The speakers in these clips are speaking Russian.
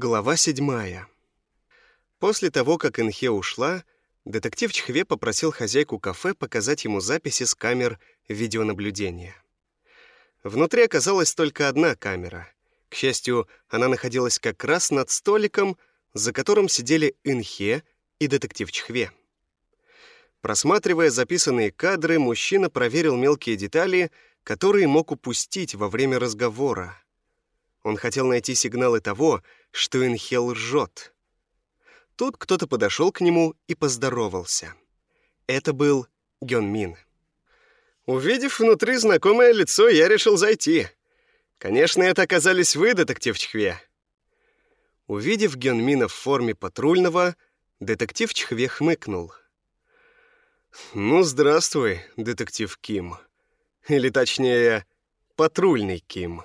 Глава седьмая. После того, как Инхе ушла, детектив Чхве попросил хозяйку кафе показать ему записи с камер видеонаблюдения. Внутри оказалась только одна камера. К счастью, она находилась как раз над столиком, за которым сидели Инхе и детектив Чхве. Просматривая записанные кадры, мужчина проверил мелкие детали, которые мог упустить во время разговора. Он хотел найти сигналы того, что Инхел лжет. Тут кто-то подошел к нему и поздоровался. Это был Гён Увидев внутри знакомое лицо, я решил зайти. Конечно, это оказались вы, детектив Чхве. Увидев Гён в форме патрульного, детектив Чхве хмыкнул. «Ну, здравствуй, детектив Ким. Или точнее, патрульный Ким».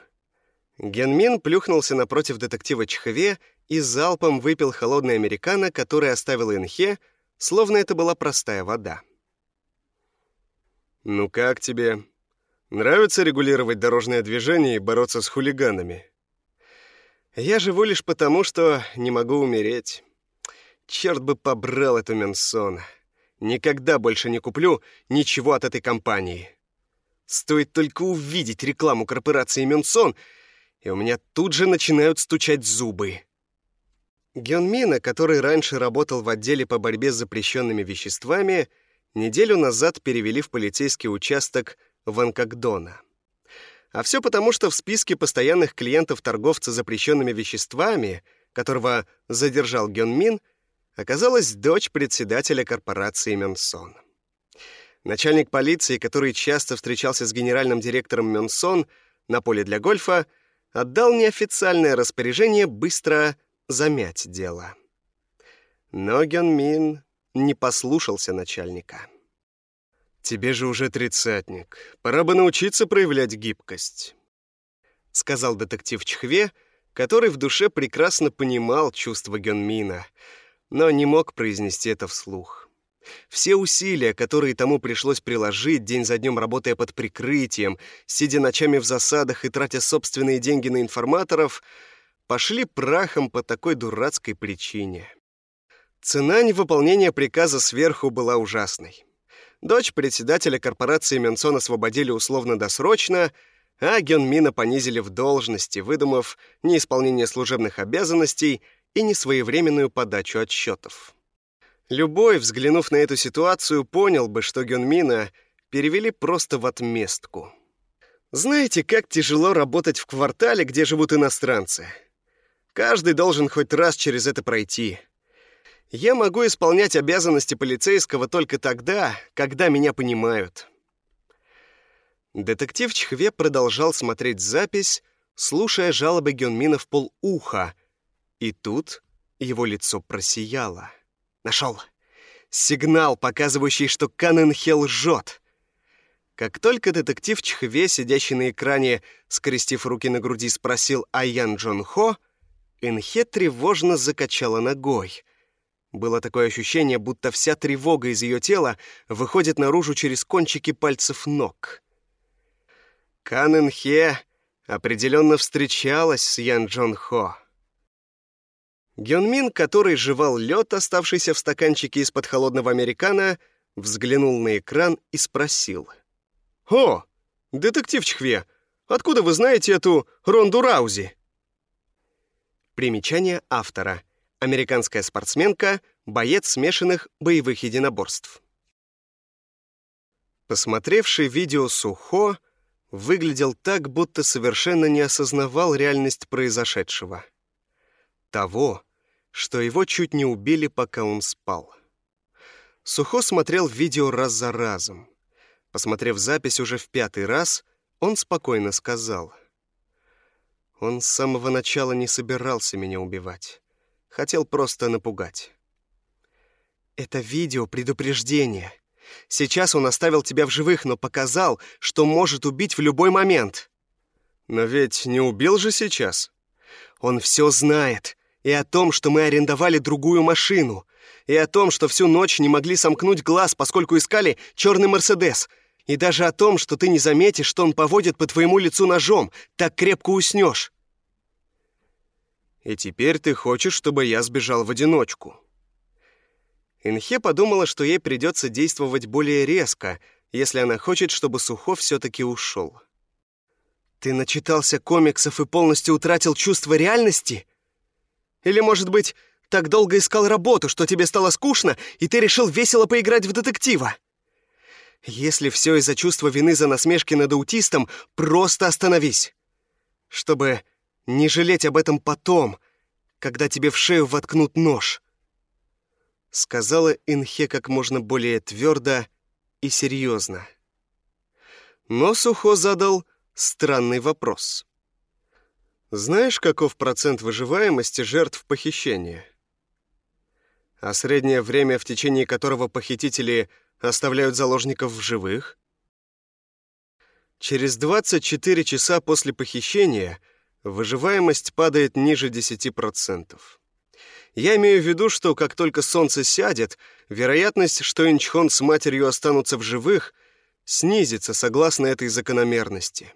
Генмин плюхнулся напротив детектива Чхве и залпом выпил холодный американо, который оставил Инхе, словно это была простая вода. «Ну как тебе? Нравится регулировать дорожное движение и бороться с хулиганами?» «Я живу лишь потому, что не могу умереть. Черт бы побрал эту Менсон. Никогда больше не куплю ничего от этой компании. Стоит только увидеть рекламу корпорации Менсон — и у меня тут же начинают стучать зубы. Гёнмина, который раньше работал в отделе по борьбе с запрещенными веществами, неделю назад перевели в полицейский участок Ванкагдона. А все потому, что в списке постоянных клиентов торговца запрещенными веществами, которого задержал Гёнмин, оказалась дочь председателя корпорации Мёнсон. Начальник полиции, который часто встречался с генеральным директором Мёнсон на поле для гольфа, отдал неофициальное распоряжение быстро замять дело. Но Гён не послушался начальника. «Тебе же уже тридцатник. Пора бы научиться проявлять гибкость», — сказал детектив Чхве, который в душе прекрасно понимал чувства Гёнмина, но не мог произнести это вслух. Все усилия, которые тому пришлось приложить, день за днем работая под прикрытием, сидя ночами в засадах и тратя собственные деньги на информаторов, пошли прахом по такой дурацкой причине. Цена невыполнения приказа сверху была ужасной. Дочь председателя корпорации Менсон освободили условно-досрочно, а Гёнмина понизили в должности, выдумав неисполнение служебных обязанностей и несвоевременную подачу отчетов. Любой, взглянув на эту ситуацию, понял бы, что Гёнмина перевели просто в отместку. Знаете, как тяжело работать в квартале, где живут иностранцы? Каждый должен хоть раз через это пройти. Я могу исполнять обязанности полицейского только тогда, когда меня понимают. Детектив Чхве продолжал смотреть запись, слушая жалобы Гёнмина в полуха, и тут его лицо просияло. Нашел. Сигнал, показывающий, что Канненхел лжет. Как только детектив Чхве, сидящий на экране, скрестив руки на груди, спросил Аян Джон Хо, Инхе тревожно закачала ногой. Было такое ощущение, будто вся тревога из ее тела выходит наружу через кончики пальцев ног. Канненхе определенно встречалась с Ян Джон Хо. Гёнмин, который жевал лед, оставшийся в стаканчике из-под холодного американо, взглянул на экран и спросил. «О, детектив Чхве, откуда вы знаете эту Ронду Раузи?» Примечание автора. Американская спортсменка, боец смешанных боевых единоборств. Посмотревший видео Сухо выглядел так, будто совершенно не осознавал реальность произошедшего того, что его чуть не убили, пока он спал. Сухо смотрел видео раз за разом. Посмотрев запись уже в пятый раз, он спокойно сказал. Он с самого начала не собирался меня убивать. Хотел просто напугать. Это видео предупреждение. Сейчас он оставил тебя в живых, но показал, что может убить в любой момент. Но ведь не убил же сейчас. Он все знает и о том, что мы арендовали другую машину, и о том, что всю ночь не могли сомкнуть глаз, поскольку искали черный Мерседес, и даже о том, что ты не заметишь, что он поводит по твоему лицу ножом, так крепко уснешь. И теперь ты хочешь, чтобы я сбежал в одиночку. Инхе подумала, что ей придется действовать более резко, если она хочет, чтобы Сухо все-таки ушел. Ты начитался комиксов и полностью утратил чувство реальности? Или, может быть, так долго искал работу, что тебе стало скучно, и ты решил весело поиграть в детектива? Если все из-за чувства вины за насмешки над аутистом, просто остановись. Чтобы не жалеть об этом потом, когда тебе в шею воткнут нож. Сказала Инхе как можно более твердо и серьезно. Но Сухо задал странный вопрос. Знаешь, каков процент выживаемости жертв похищения? А среднее время, в течение которого похитители оставляют заложников в живых? Через 24 часа после похищения выживаемость падает ниже 10%. Я имею в виду, что как только солнце сядет, вероятность, что Инчхон с матерью останутся в живых, снизится согласно этой закономерности.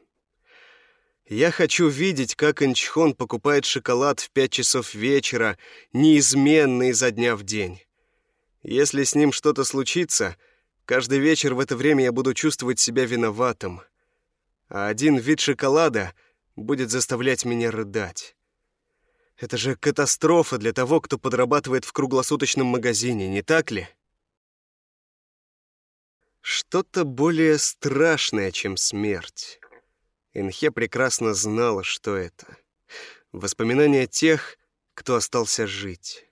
Я хочу видеть, как Инчхон покупает шоколад в пять часов вечера, неизменно изо дня в день. Если с ним что-то случится, каждый вечер в это время я буду чувствовать себя виноватым. А один вид шоколада будет заставлять меня рыдать. Это же катастрофа для того, кто подрабатывает в круглосуточном магазине, не так ли? Что-то более страшное, чем смерть. Инхе прекрасно знала, что это. Воспоминания тех, кто остался жить.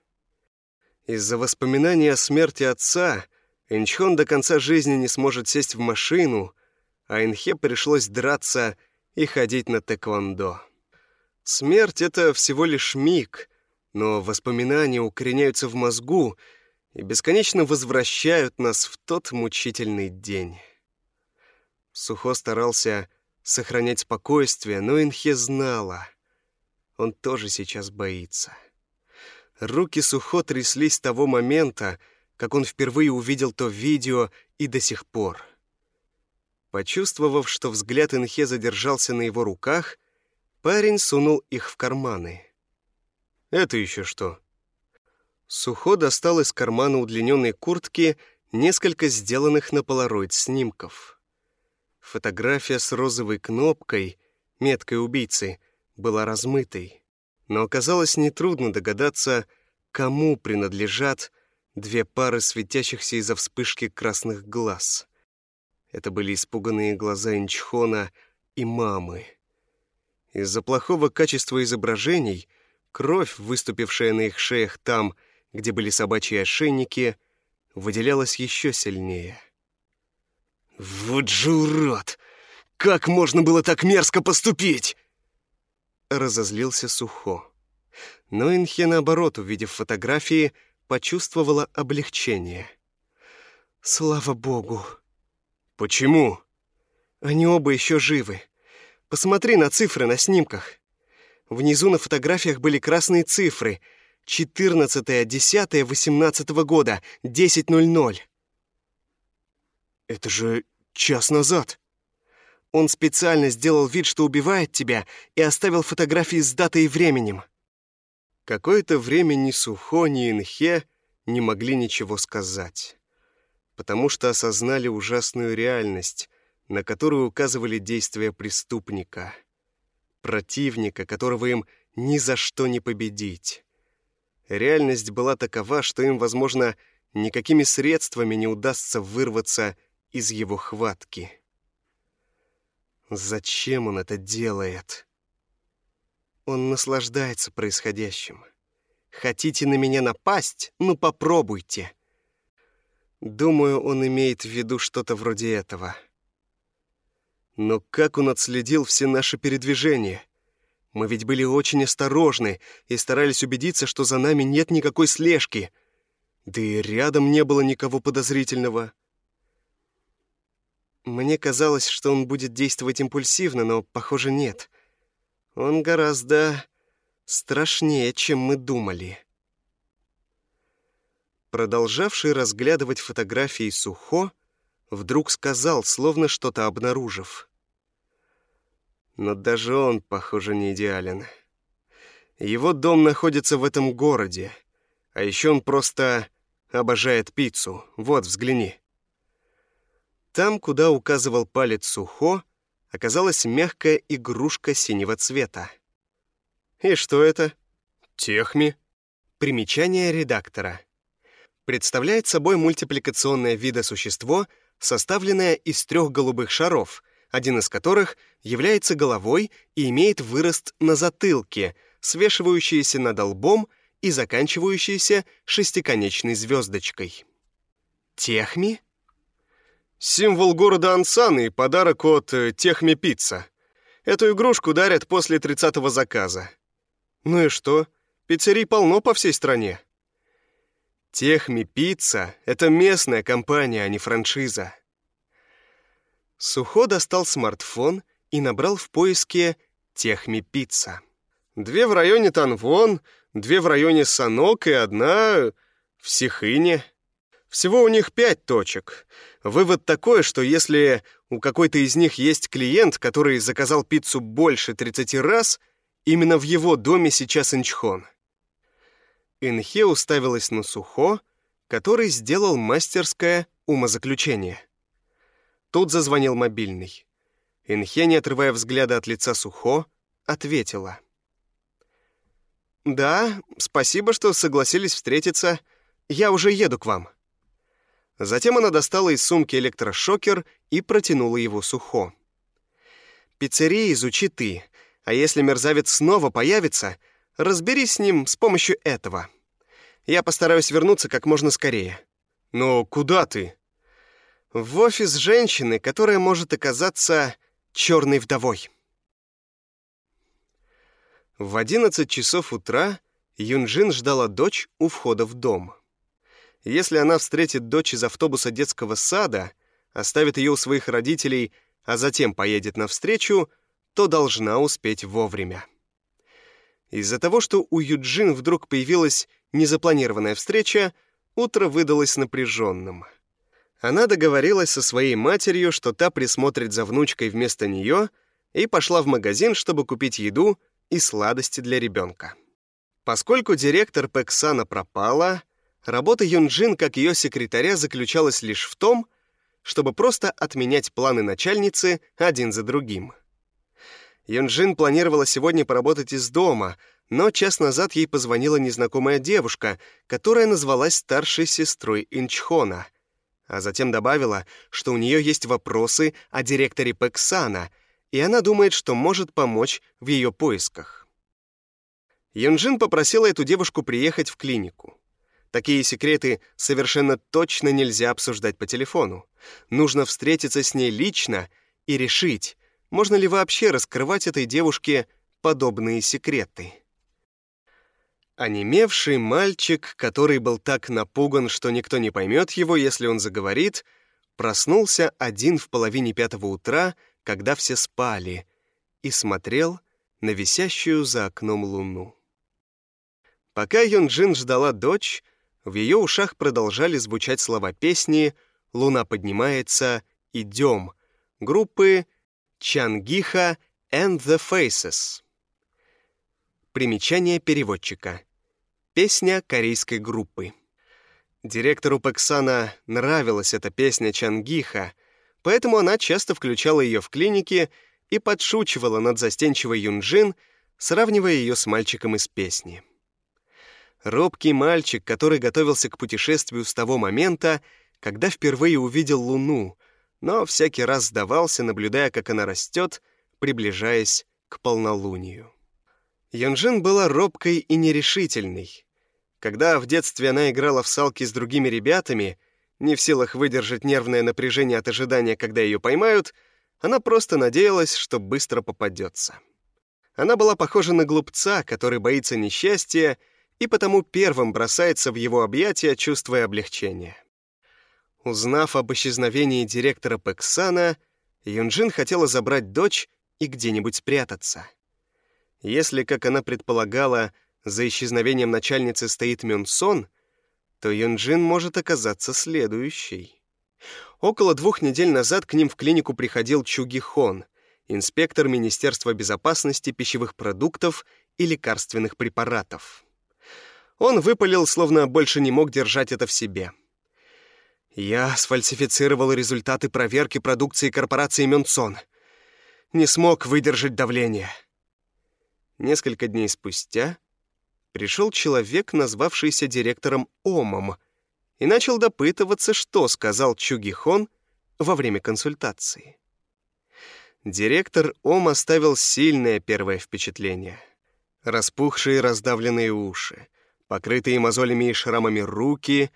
Из-за воспоминаний о смерти отца Инчхон до конца жизни не сможет сесть в машину, а Инхе пришлось драться и ходить на тэквондо. Смерть — это всего лишь миг, но воспоминания укореняются в мозгу и бесконечно возвращают нас в тот мучительный день. Сухо старался сохранять спокойствие, но Инхе знала. Он тоже сейчас боится. Руки Сухо тряслись с того момента, как он впервые увидел то видео и до сих пор. Почувствовав, что взгляд Инхе задержался на его руках, парень сунул их в карманы. «Это еще что?» Сухо достал из кармана удлиненной куртки несколько сделанных на полароид снимков. Фотография с розовой кнопкой, меткой убийцы, была размытой. Но оказалось нетрудно догадаться, кому принадлежат две пары светящихся из-за вспышки красных глаз. Это были испуганные глаза Инчхона и мамы. Из-за плохого качества изображений кровь, выступившая на их шеях там, где были собачьи ошейники, выделялась еще сильнее. «Вот же урод! Как можно было так мерзко поступить?» Разозлился Сухо. Но Инхе, наоборот, увидев фотографии, почувствовала облегчение. «Слава богу!» «Почему?» «Они оба еще живы. Посмотри на цифры на снимках. Внизу на фотографиях были красные цифры. 14 10 18 года, 10.00. Это же час назад. Он специально сделал вид, что убивает тебя, и оставил фотографии с датой и временем. Какое-то время ни Сухо, ни Инхе не могли ничего сказать, потому что осознали ужасную реальность, на которую указывали действия преступника, противника, которого им ни за что не победить. Реальность была такова, что им, возможно, никакими средствами не удастся вырваться из его хватки. Зачем он это делает? Он наслаждается происходящим. Хотите на меня напасть? Ну попробуйте. Думаю, он имеет в виду что-то вроде этого. Но как он отследил все наши передвижения? Мы ведь были очень осторожны и старались убедиться, что за нами нет никакой слежки. Да и рядом не было никого подозрительного. Мне казалось, что он будет действовать импульсивно, но, похоже, нет. Он гораздо страшнее, чем мы думали. Продолжавший разглядывать фотографии Сухо, вдруг сказал, словно что-то обнаружив. Но даже он, похоже, не идеален. Его дом находится в этом городе, а еще он просто обожает пиццу. Вот, взгляни. Там, куда указывал палец Сухо, оказалась мягкая игрушка синего цвета. И что это? Техми. Примечание редактора. Представляет собой мультипликационное видосущество, составленное из трех голубых шаров, один из которых является головой и имеет вырост на затылке, свешивающийся над лбом и заканчивающийся шестиконечной звездочкой. Техми? Символ города Ансан и подарок от э, Техми Пицца. Эту игрушку дарят после 30-го заказа. Ну и что? Пиццерий полно по всей стране. Техми Пицца — это местная компания, а не франшиза. Сухо достал смартфон и набрал в поиске Техми Пицца. Две в районе Танвон, две в районе Санок и одна в Сихыне. Всего у них пять точек. Вывод такой, что если у какой-то из них есть клиент, который заказал пиццу больше 30 раз, именно в его доме сейчас Инчхон. Инхе уставилась на Сухо, который сделал мастерское умозаключение. Тут зазвонил мобильный. Инхе, не отрывая взгляда от лица Сухо, ответила. «Да, спасибо, что согласились встретиться. Я уже еду к вам». Затем она достала из сумки электрошокер и протянула его Сухо. «Пиццерии изучи ты, а если мерзавец снова появится, разберись с ним с помощью этого. Я постараюсь вернуться как можно скорее». «Но куда ты?» «В офис женщины, которая может оказаться черной вдовой». В 11 часов утра Юнджин ждала дочь у входа в дом. Если она встретит дочь из автобуса детского сада, оставит ее у своих родителей, а затем поедет навстречу, то должна успеть вовремя. Из-за того, что у Юджин вдруг появилась незапланированная встреча, утро выдалось напряженным. Она договорилась со своей матерью, что та присмотрит за внучкой вместо нее, и пошла в магазин, чтобы купить еду и сладости для ребенка. Поскольку директор Пексана пропала, работа Юнджин как ее секретаря заключалась лишь в том, чтобы просто отменять планы начальницы один за другим. Юнджин планировала сегодня поработать из дома, но час назад ей позвонила незнакомая девушка, которая назвалась старшей сестрой Инчхона, а затем добавила, что у нее есть вопросы о директоре Пексана — и она думает, что может помочь в ее поисках. Юнджин попросила эту девушку приехать в клинику. Такие секреты совершенно точно нельзя обсуждать по телефону. Нужно встретиться с ней лично и решить, можно ли вообще раскрывать этой девушке подобные секреты. Онемевший мальчик, который был так напуган, что никто не поймет его, если он заговорит, проснулся один в половине пятого утра когда все спали, и смотрел на висящую за окном луну. Пока Юнджин ждала дочь, в ее ушах продолжали звучать слова песни «Луна поднимается, идем» группы Чангиха and the Faces. Примечание переводчика. Песня корейской группы. Директору Пексана нравилась эта песня Чангиха — поэтому она часто включала ее в клинике и подшучивала над застенчивой Юнджин, сравнивая ее с мальчиком из песни. Робкий мальчик, который готовился к путешествию с того момента, когда впервые увидел Луну, но всякий раз сдавался, наблюдая, как она растет, приближаясь к полнолунию. Юнджин была робкой и нерешительной. Когда в детстве она играла в салки с другими ребятами, не в силах выдержать нервное напряжение от ожидания, когда ее поймают, она просто надеялась, что быстро попадется. Она была похожа на глупца, который боится несчастья и потому первым бросается в его объятия, чувствуя облегчение. Узнав об исчезновении директора Пексана, Юнджин хотела забрать дочь и где-нибудь спрятаться. Если, как она предполагала, за исчезновением начальницы стоит Мюнсон, то Юнджин может оказаться следующей. Около двух недель назад к ним в клинику приходил Чуги Хон, инспектор Министерства безопасности пищевых продуктов и лекарственных препаратов. Он выпалил, словно больше не мог держать это в себе. «Я сфальсифицировал результаты проверки продукции корпорации Мюнсон. Не смог выдержать давление». Несколько дней спустя пришел человек, назвавшийся директором Омом, и начал допытываться, что сказал Чугихон во время консультации. Директор Ом оставил сильное первое впечатление. Распухшие раздавленные уши, покрытые мозолями и шрамами руки,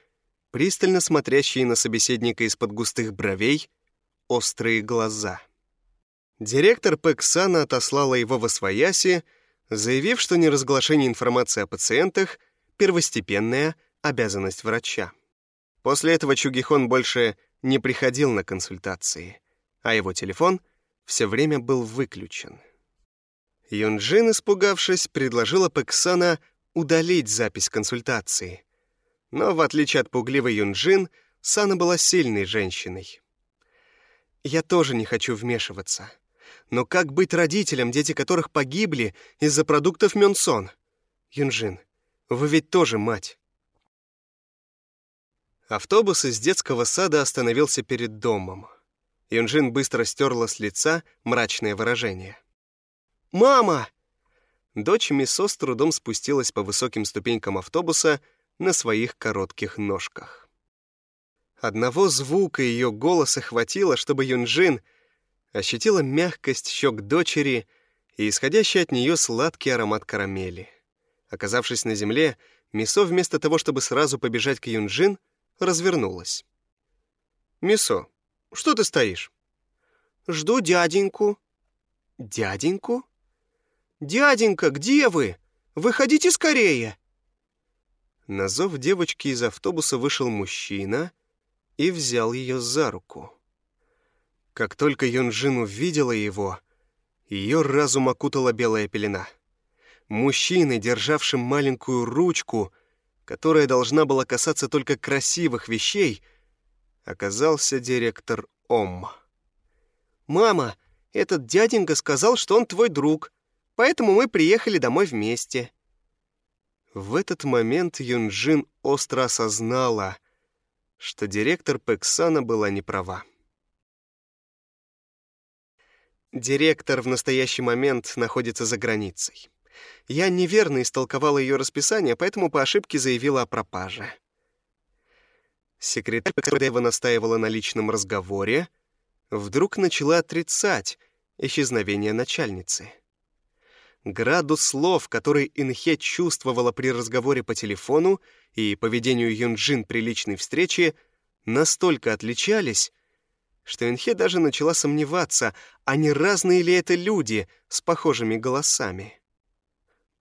пристально смотрящие на собеседника из-под густых бровей, острые глаза. Директор Пексана отослала его во свояси, заявив, что неразглашение информации о пациентах — первостепенная обязанность врача. После этого Чугихон больше не приходил на консультации, а его телефон все время был выключен. Юнджин, испугавшись, предложила Пексана удалить запись консультации. Но, в отличие от пугливой Юнджин, Сана была сильной женщиной. «Я тоже не хочу вмешиваться. Но как быть родителям, дети которых погибли из-за продуктов Мёнсон? Юнджин, вы ведь тоже мать». Автобус из детского сада остановился перед домом. Юнджин быстро стерла с лица мрачное выражение. «Мама!» Дочь Мисо с трудом спустилась по высоким ступенькам автобуса на своих коротких ножках. Одного звука ее голоса хватило, чтобы Юнджин ощутила мягкость щек дочери и исходящий от нее сладкий аромат карамели. Оказавшись на земле, Мисо вместо того, чтобы сразу побежать к Юнджин, развернулась. «Мисо, что ты стоишь?» «Жду дяденьку». «Дяденьку?» «Дяденька, где вы? Выходите скорее!» На зов девочки из автобуса вышел мужчина и взял ее за руку. Как только Юнжин увидела его, ее разум окутала белая пелена. Мужчины, державшим маленькую ручку, которая должна была касаться только красивых вещей, оказался директор Ом. «Мама, этот дяденька сказал, что он твой друг», поэтому мы приехали домой вместе». В этот момент Юнджин остро осознала, что директор Пексана была не права. Директор в настоящий момент находится за границей. Я неверно истолковала ее расписание, поэтому по ошибке заявила о пропаже. Секретарь, которая настаивала на личном разговоре, вдруг начала отрицать исчезновение начальницы. Градус слов, который Инхе чувствовала при разговоре по телефону и поведению Юнджин при личной встрече, настолько отличались, что Инхе даже начала сомневаться, а не разные ли это люди с похожими голосами.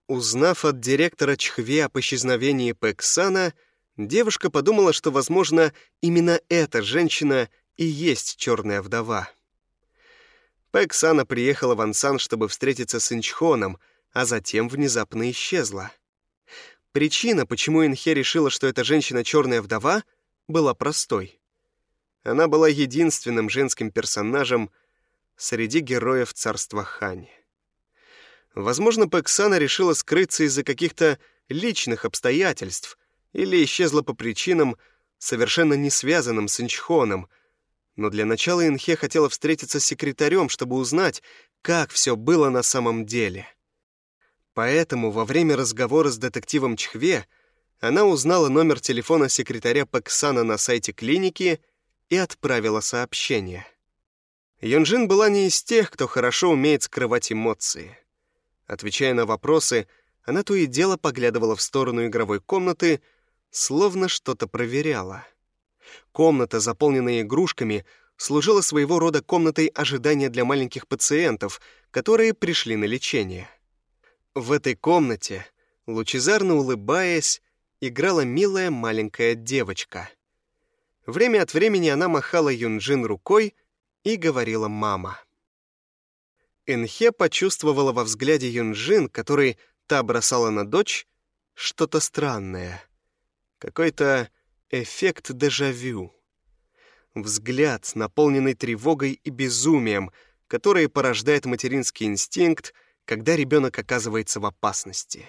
Узнав от директора Чхве об исчезновении Пэксана, девушка подумала, что, возможно, именно эта женщина и есть черная вдова. Пэксана приехала в Ансан, чтобы встретиться с Инчхоном, а затем внезапно исчезла. Причина, почему Инхе решила, что эта женщина черная вдова, была простой. Она была единственным женским персонажем среди героев царства Хань. Возможно, Пэксана решила скрыться из-за каких-то личных обстоятельств или исчезла по причинам, совершенно не связанным с Инчхоном, но для начала Инхе хотела встретиться с секретарем, чтобы узнать, как все было на самом деле. Поэтому во время разговора с детективом Чхве она узнала номер телефона секретаря Паксана на сайте клиники и отправила сообщение. Юнжин была не из тех, кто хорошо умеет скрывать эмоции. Отвечая на вопросы, она то и дело поглядывала в сторону игровой комнаты, словно что-то проверяла. Комната, заполненная игрушками, служила своего рода комнатой ожидания для маленьких пациентов, которые пришли на лечение. В этой комнате, лучезарно улыбаясь, играла милая маленькая девочка. Время от времени она махала Юнджин рукой и говорила «мама». Энхе почувствовала во взгляде Юнджин, который та бросала на дочь, что-то странное. Какой-то Эффект дежавю. Взгляд, наполненный тревогой и безумием, который порождает материнский инстинкт, когда ребенок оказывается в опасности.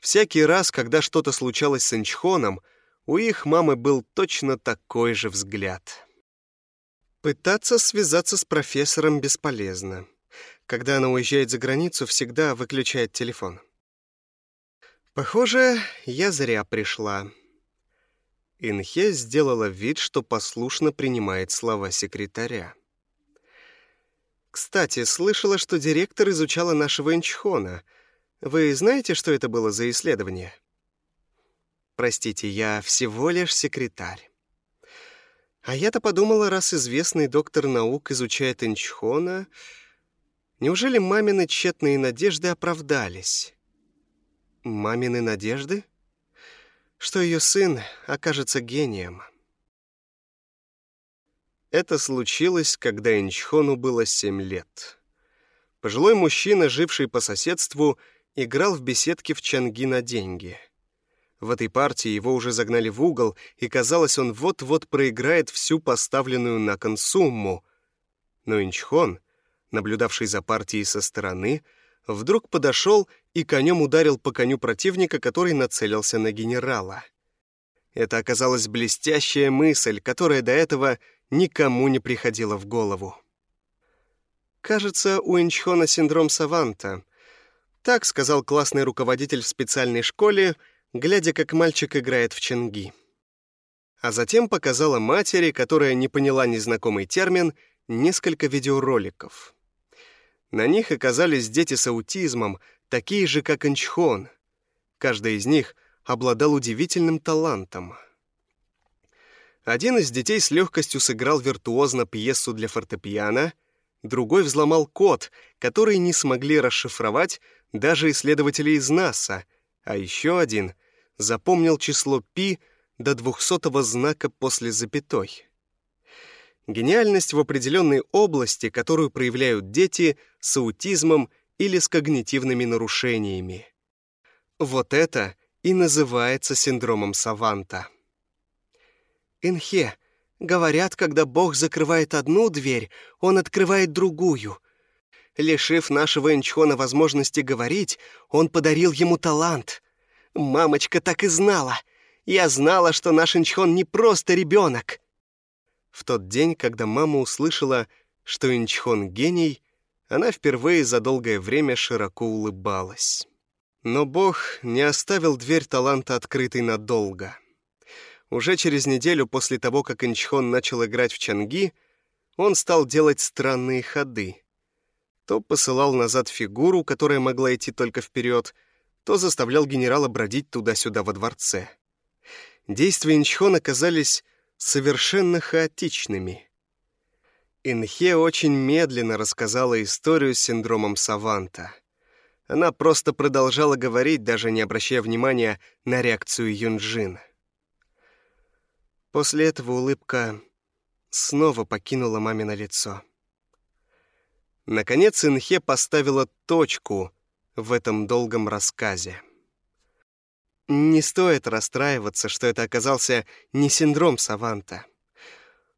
Всякий раз, когда что-то случалось с Инчхоном, у их мамы был точно такой же взгляд. Пытаться связаться с профессором бесполезно. Когда она уезжает за границу, всегда выключает телефон. Похоже, я зря пришла. Инхе сделала вид, что послушно принимает слова секретаря. Кстати, слышала, что директор изучала нашего Инчхона. Вы знаете, что это было за исследование? Простите, я всего лишь секретарь. А я-то подумала, раз известный доктор наук изучает Инчхона, неужели мамины тщетные надежды оправдались? Мамины надежды? Что ее сын окажется гением. Это случилось, когда Инчхону было семь лет. Пожилой мужчина, живший по соседству, играл в беседке в Чанги на деньги. В этой партии его уже загнали в угол, и казалось, он вот-вот проиграет всю поставленную на кон сумму. Но Инчхон, наблюдавший за партией со стороны, вдруг подошел и конем ударил по коню противника, который нацелился на генерала. Это оказалась блестящая мысль, которая до этого никому не приходила в голову. Кажется, у Инчхона синдром Саванта. Так сказал классный руководитель в специальной школе, глядя, как мальчик играет в ченги. А затем показала матери, которая не поняла незнакомый термин, несколько видеороликов. На них оказались дети с аутизмом, такие же, как Инчхон. Каждый из них обладал удивительным талантом. Один из детей с легкостью сыграл виртуозно пьесу для фортепиано, другой взломал код, который не смогли расшифровать даже исследователи из НАСА, а еще один запомнил число пи до двухсотого знака после запятой. Гениальность в определенной области, которую проявляют дети с аутизмом или с когнитивными нарушениями. Вот это и называется синдромом Саванта. Инхе, говорят, когда Бог закрывает одну дверь, он открывает другую. Лишив нашего Инчхона возможности говорить, он подарил ему талант. Мамочка так и знала. Я знала, что наш Инчхон не просто ребенок. В тот день, когда мама услышала, что Инчхон гений, она впервые за долгое время широко улыбалась. Но Бог не оставил дверь таланта открытой надолго. Уже через неделю после того, как Инчхон начал играть в чанги, он стал делать странные ходы. То посылал назад фигуру, которая могла идти только вперед, то заставлял генерала бродить туда-сюда во дворце. Действия Инчхона казались совершенно хаотичными. Инхе очень медленно рассказала историю с синдромом Саванта. Она просто продолжала говорить, даже не обращая внимания на реакцию Юнджин. После этого улыбка снова покинула мамино лицо. Наконец Инхе поставила точку в этом долгом рассказе. Не стоит расстраиваться, что это оказался не синдром Саванта.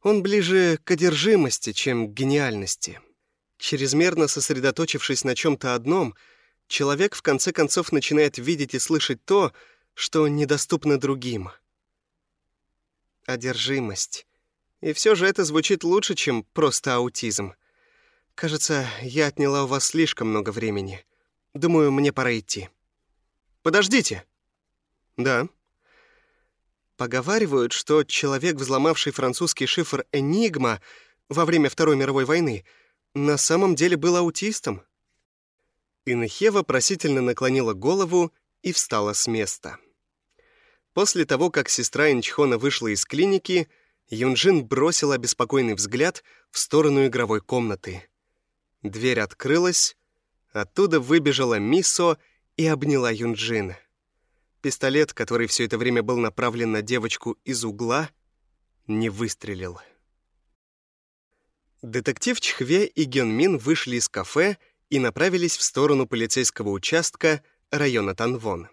Он ближе к одержимости, чем к гениальности. Чрезмерно сосредоточившись на чем-то одном, человек в конце концов начинает видеть и слышать то, что недоступно другим. Одержимость. И все же это звучит лучше, чем просто аутизм. Кажется, я отняла у вас слишком много времени. Думаю, мне пора идти. Подождите. Да. Поговаривают, что человек, взломавший французский шифр «Энигма» во время Второй мировой войны, на самом деле был аутистом. Инхе вопросительно наклонила голову и встала с места. После того, как сестра Инчхона вышла из клиники, Юнджин бросила беспокойный взгляд в сторону игровой комнаты. Дверь открылась, оттуда выбежала Мисо и обняла Юнджин. Пистолет, который все это время был направлен на девочку из угла, не выстрелил. Детектив Чхве и Гёнмин вышли из кафе и направились в сторону полицейского участка района Танвон.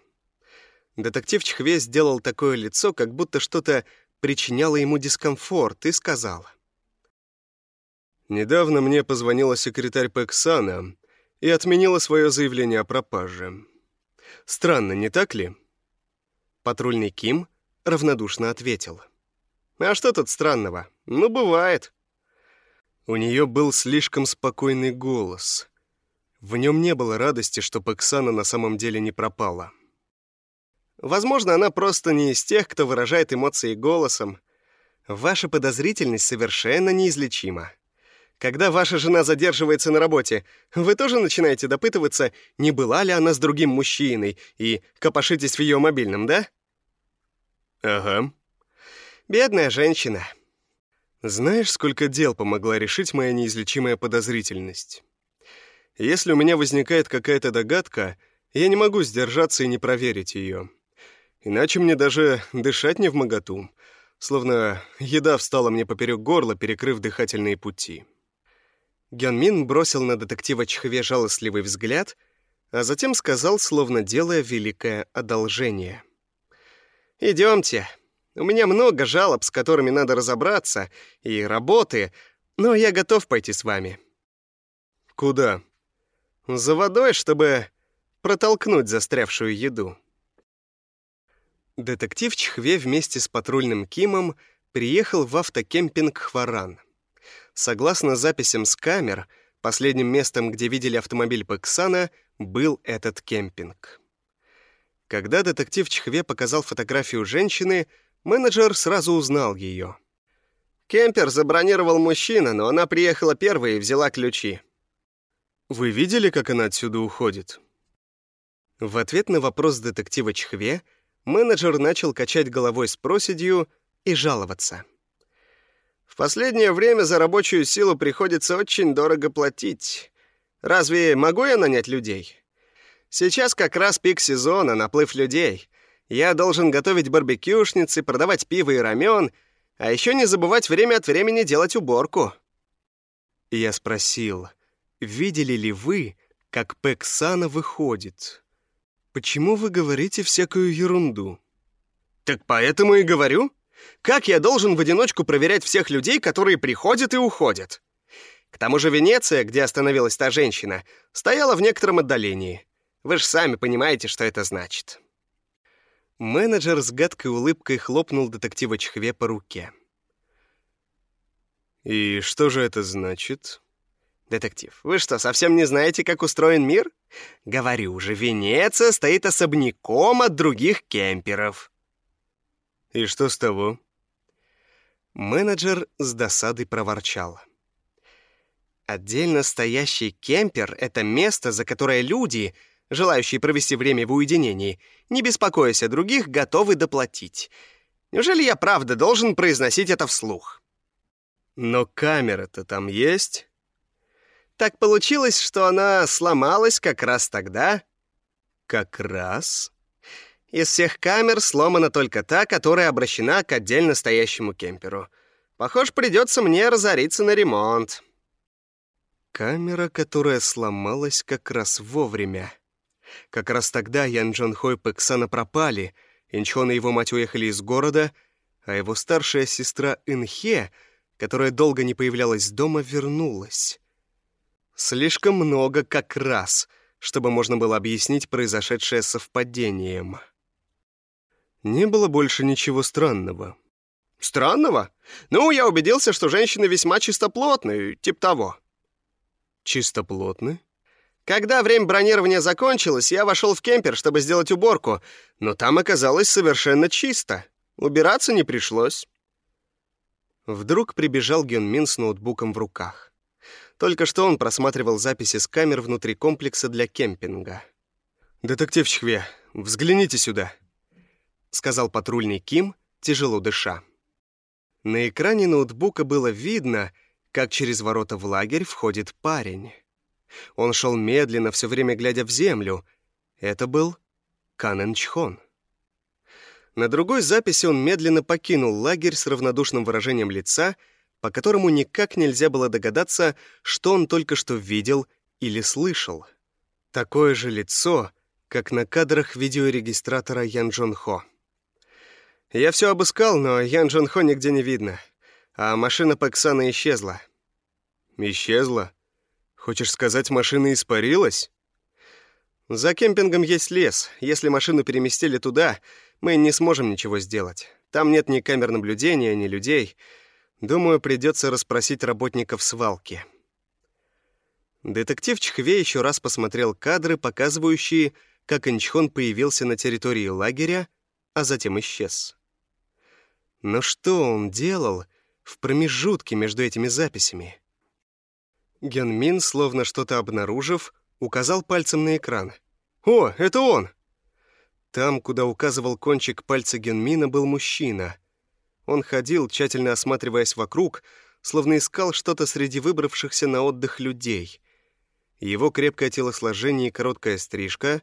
Детектив Чхве сделал такое лицо, как будто что-то причиняло ему дискомфорт, и сказал. «Недавно мне позвонила секретарь Пэксана и отменила свое заявление о пропаже. Странно, не так ли? Патрульный Ким равнодушно ответил. А что тут странного? Ну, бывает. У нее был слишком спокойный голос. В нем не было радости, что Паксана на самом деле не пропала. Возможно, она просто не из тех, кто выражает эмоции голосом. Ваша подозрительность совершенно неизлечима. Когда ваша жена задерживается на работе, вы тоже начинаете допытываться, не была ли она с другим мужчиной, и копошитесь в ее мобильном, да? Ага. Бедная женщина. Знаешь, сколько дел помогла решить моя неизлечимая подозрительность? Если у меня возникает какая-то догадка, я не могу сдержаться и не проверить ее. Иначе мне даже дышать не в моготу, словно еда встала мне поперек горла, перекрыв дыхательные пути. Гёнмин бросил на детектива Чхве жалостливый взгляд, а затем сказал, словно делая великое одолжение. «Идемте. У меня много жалоб, с которыми надо разобраться, и работы, но я готов пойти с вами». «Куда?» «За водой, чтобы протолкнуть застрявшую еду». Детектив Чхве вместе с патрульным Кимом приехал в автокемпинг «Хваран». Согласно записям с камер, последним местом, где видели автомобиль Паксана, был этот кемпинг. Когда детектив Чхве показал фотографию женщины, менеджер сразу узнал ее. Кемпер забронировал мужчина, но она приехала первой и взяла ключи. «Вы видели, как она отсюда уходит?» В ответ на вопрос детектива Чхве менеджер начал качать головой с проседью и жаловаться. «В последнее время за рабочую силу приходится очень дорого платить. Разве могу я нанять людей? Сейчас как раз пик сезона, наплыв людей. Я должен готовить барбекюшницы, продавать пиво и рамен, а еще не забывать время от времени делать уборку». Я спросил, видели ли вы, как Пексана выходит?» Почему вы говорите всякую ерунду? Так поэтому и говорю. Как я должен в одиночку проверять всех людей, которые приходят и уходят? К тому же Венеция, где остановилась та женщина, стояла в некотором отдалении. Вы же сами понимаете, что это значит. Менеджер с гадкой улыбкой хлопнул детектива Чхве по руке. «И что же это значит?» «Детектив, вы что, совсем не знаете, как устроен мир? Говорю же, Венеция стоит особняком от других кемперов». «И что с того?» Менеджер с досадой проворчал. «Отдельно стоящий кемпер — это место, за которое люди, желающие провести время в уединении, не беспокоясь о других, готовы доплатить. Неужели я правда должен произносить это вслух?» «Но камера-то там есть?» Так получилось, что она сломалась как раз тогда. Как раз? Из всех камер сломана только та, которая обращена к отдельно стоящему кемперу. Похоже, придется мне разориться на ремонт. Камера, которая сломалась как раз вовремя. Как раз тогда Ян Джон Хо и Пэксана пропали, Инчхон и его мать уехали из города, а его старшая сестра Инхе, которая долго не появлялась дома, вернулась. Слишком много как раз, чтобы можно было объяснить произошедшее совпадением. Не было больше ничего странного. Странного? Ну, я убедился, что женщины весьма чистоплотные, тип того. Чистоплотны? Когда время бронирования закончилось, я вошел в кемпер, чтобы сделать уборку, но там оказалось совершенно чисто. Убираться не пришлось. Вдруг прибежал Гюнмин с ноутбуком в руках. Только что он просматривал записи с камер внутри комплекса для кемпинга. «Детектив Чхве, взгляните сюда», — сказал патрульный Ким, тяжело дыша. На экране ноутбука было видно, как через ворота в лагерь входит парень. Он шел медленно, все время глядя в землю. Это был Канен Чхон. На другой записи он медленно покинул лагерь с равнодушным выражением лица — по которому никак нельзя было догадаться, что он только что видел или слышал. Такое же лицо, как на кадрах видеорегистратора Ян Джон Хо. Я все обыскал, но Ян Джон Хо нигде не видно, а машина Паксана исчезла. Исчезла? Хочешь сказать, машина испарилась? За кемпингом есть лес. Если машину переместили туда, мы не сможем ничего сделать. Там нет ни камер наблюдения, ни людей. Думаю, придется расспросить работников свалки. Детектив Чхве еще раз посмотрел кадры, показывающие, как Инчхон появился на территории лагеря, а затем исчез. Но что он делал в промежутке между этими записями? Генмин, словно что-то обнаружив, указал пальцем на экран. «О, это он!» Там, куда указывал кончик пальца Генмина, был мужчина. Он ходил, тщательно осматриваясь вокруг, словно искал что-то среди выбравшихся на отдых людей. Его крепкое телосложение и короткая стрижка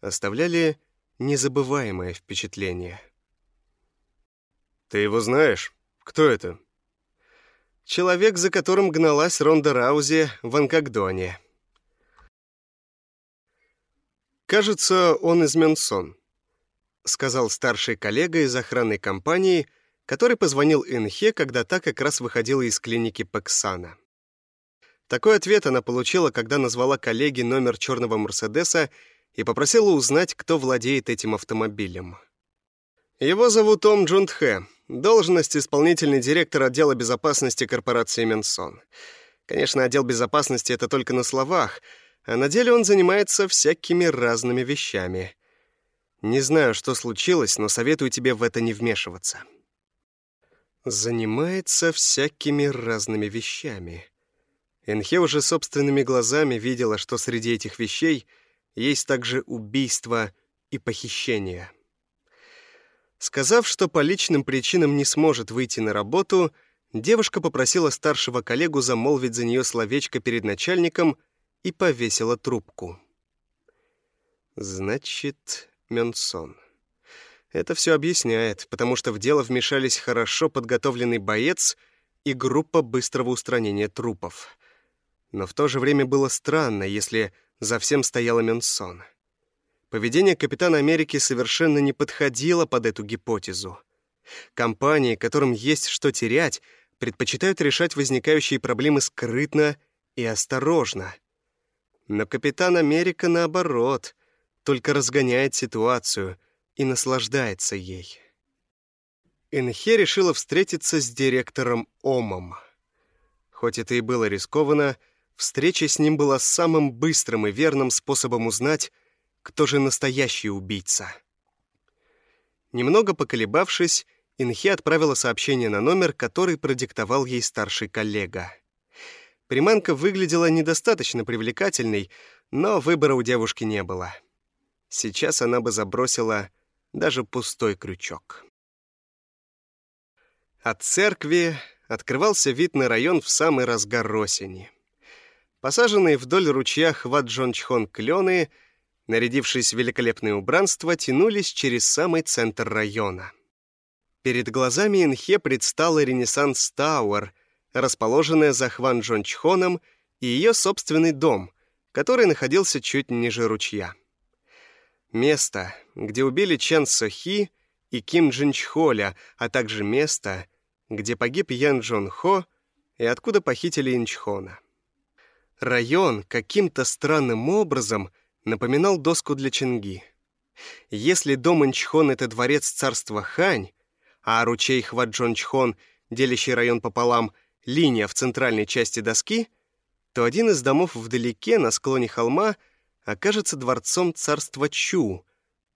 оставляли незабываемое впечатление. «Ты его знаешь? Кто это?» «Человек, за которым гналась Ронда Раузи в Анкагдоне», «Кажется, он из Менсон», — сказал старший коллега из охранной компании, который позвонил Инхе, когда та как раз выходила из клиники Пексана. Такой ответ она получила, когда назвала коллеге номер черного Мерседеса и попросила узнать, кто владеет этим автомобилем. Его зовут Том Джунтхэ, должность исполнительный директор отдела безопасности корпорации Менсон. Конечно, отдел безопасности — это только на словах — а на деле он занимается всякими разными вещами. Не знаю, что случилось, но советую тебе в это не вмешиваться. Занимается всякими разными вещами. Энхе уже собственными глазами видела, что среди этих вещей есть также убийство и похищение. Сказав, что по личным причинам не сможет выйти на работу, девушка попросила старшего коллегу замолвить за нее словечко перед начальником — и повесила трубку. Значит, Мёнсон. Это все объясняет, потому что в дело вмешались хорошо подготовленный боец и группа быстрого устранения трупов. Но в то же время было странно, если за всем стояла Мёнсон. Поведение капитана Америки совершенно не подходило под эту гипотезу. Компании, которым есть что терять, предпочитают решать возникающие проблемы скрытно и осторожно. Но капитан Америка, наоборот, только разгоняет ситуацию и наслаждается ей. Инхе решила встретиться с директором Омом. Хоть это и было рискованно, встреча с ним была самым быстрым и верным способом узнать, кто же настоящий убийца. Немного поколебавшись, Инхе отправила сообщение на номер, который продиктовал ей старший коллега. Приманка выглядела недостаточно привлекательной, но выбора у девушки не было. Сейчас она бы забросила даже пустой крючок. От церкви открывался вид на район в самый разгар осени. Посаженные вдоль ручья Хваджончхон клены, нарядившись в великолепное убранство, тянулись через самый центр района. Перед глазами Инхе предстала Ренессанс Тауэр, расположенная за Хван-Джончхоном, и ее собственный дом, который находился чуть ниже ручья. Место, где убили Чан Сохи и Ким Джинчхоля, а также место, где погиб Ян Джон Хо и откуда похитили Инчхона. Район каким-то странным образом напоминал доску для Чинги. Если дом Инчхон — это дворец царства Хань, а ручей Хваджончхон, делящий район пополам, линия в центральной части доски, то один из домов вдалеке на склоне холма окажется дворцом царства Чу,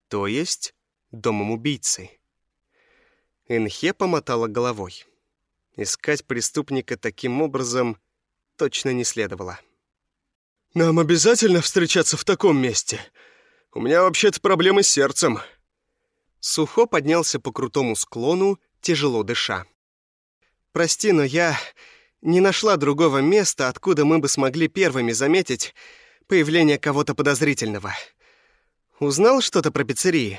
то есть домом убийцы. Инхе помотала головой. Искать преступника таким образом точно не следовало. «Нам обязательно встречаться в таком месте? У меня вообще-то проблемы с сердцем». Сухо поднялся по крутому склону, тяжело дыша. Прости, но я не нашла другого места, откуда мы бы смогли первыми заметить появление кого-то подозрительного. Узнал что-то про пиццерии?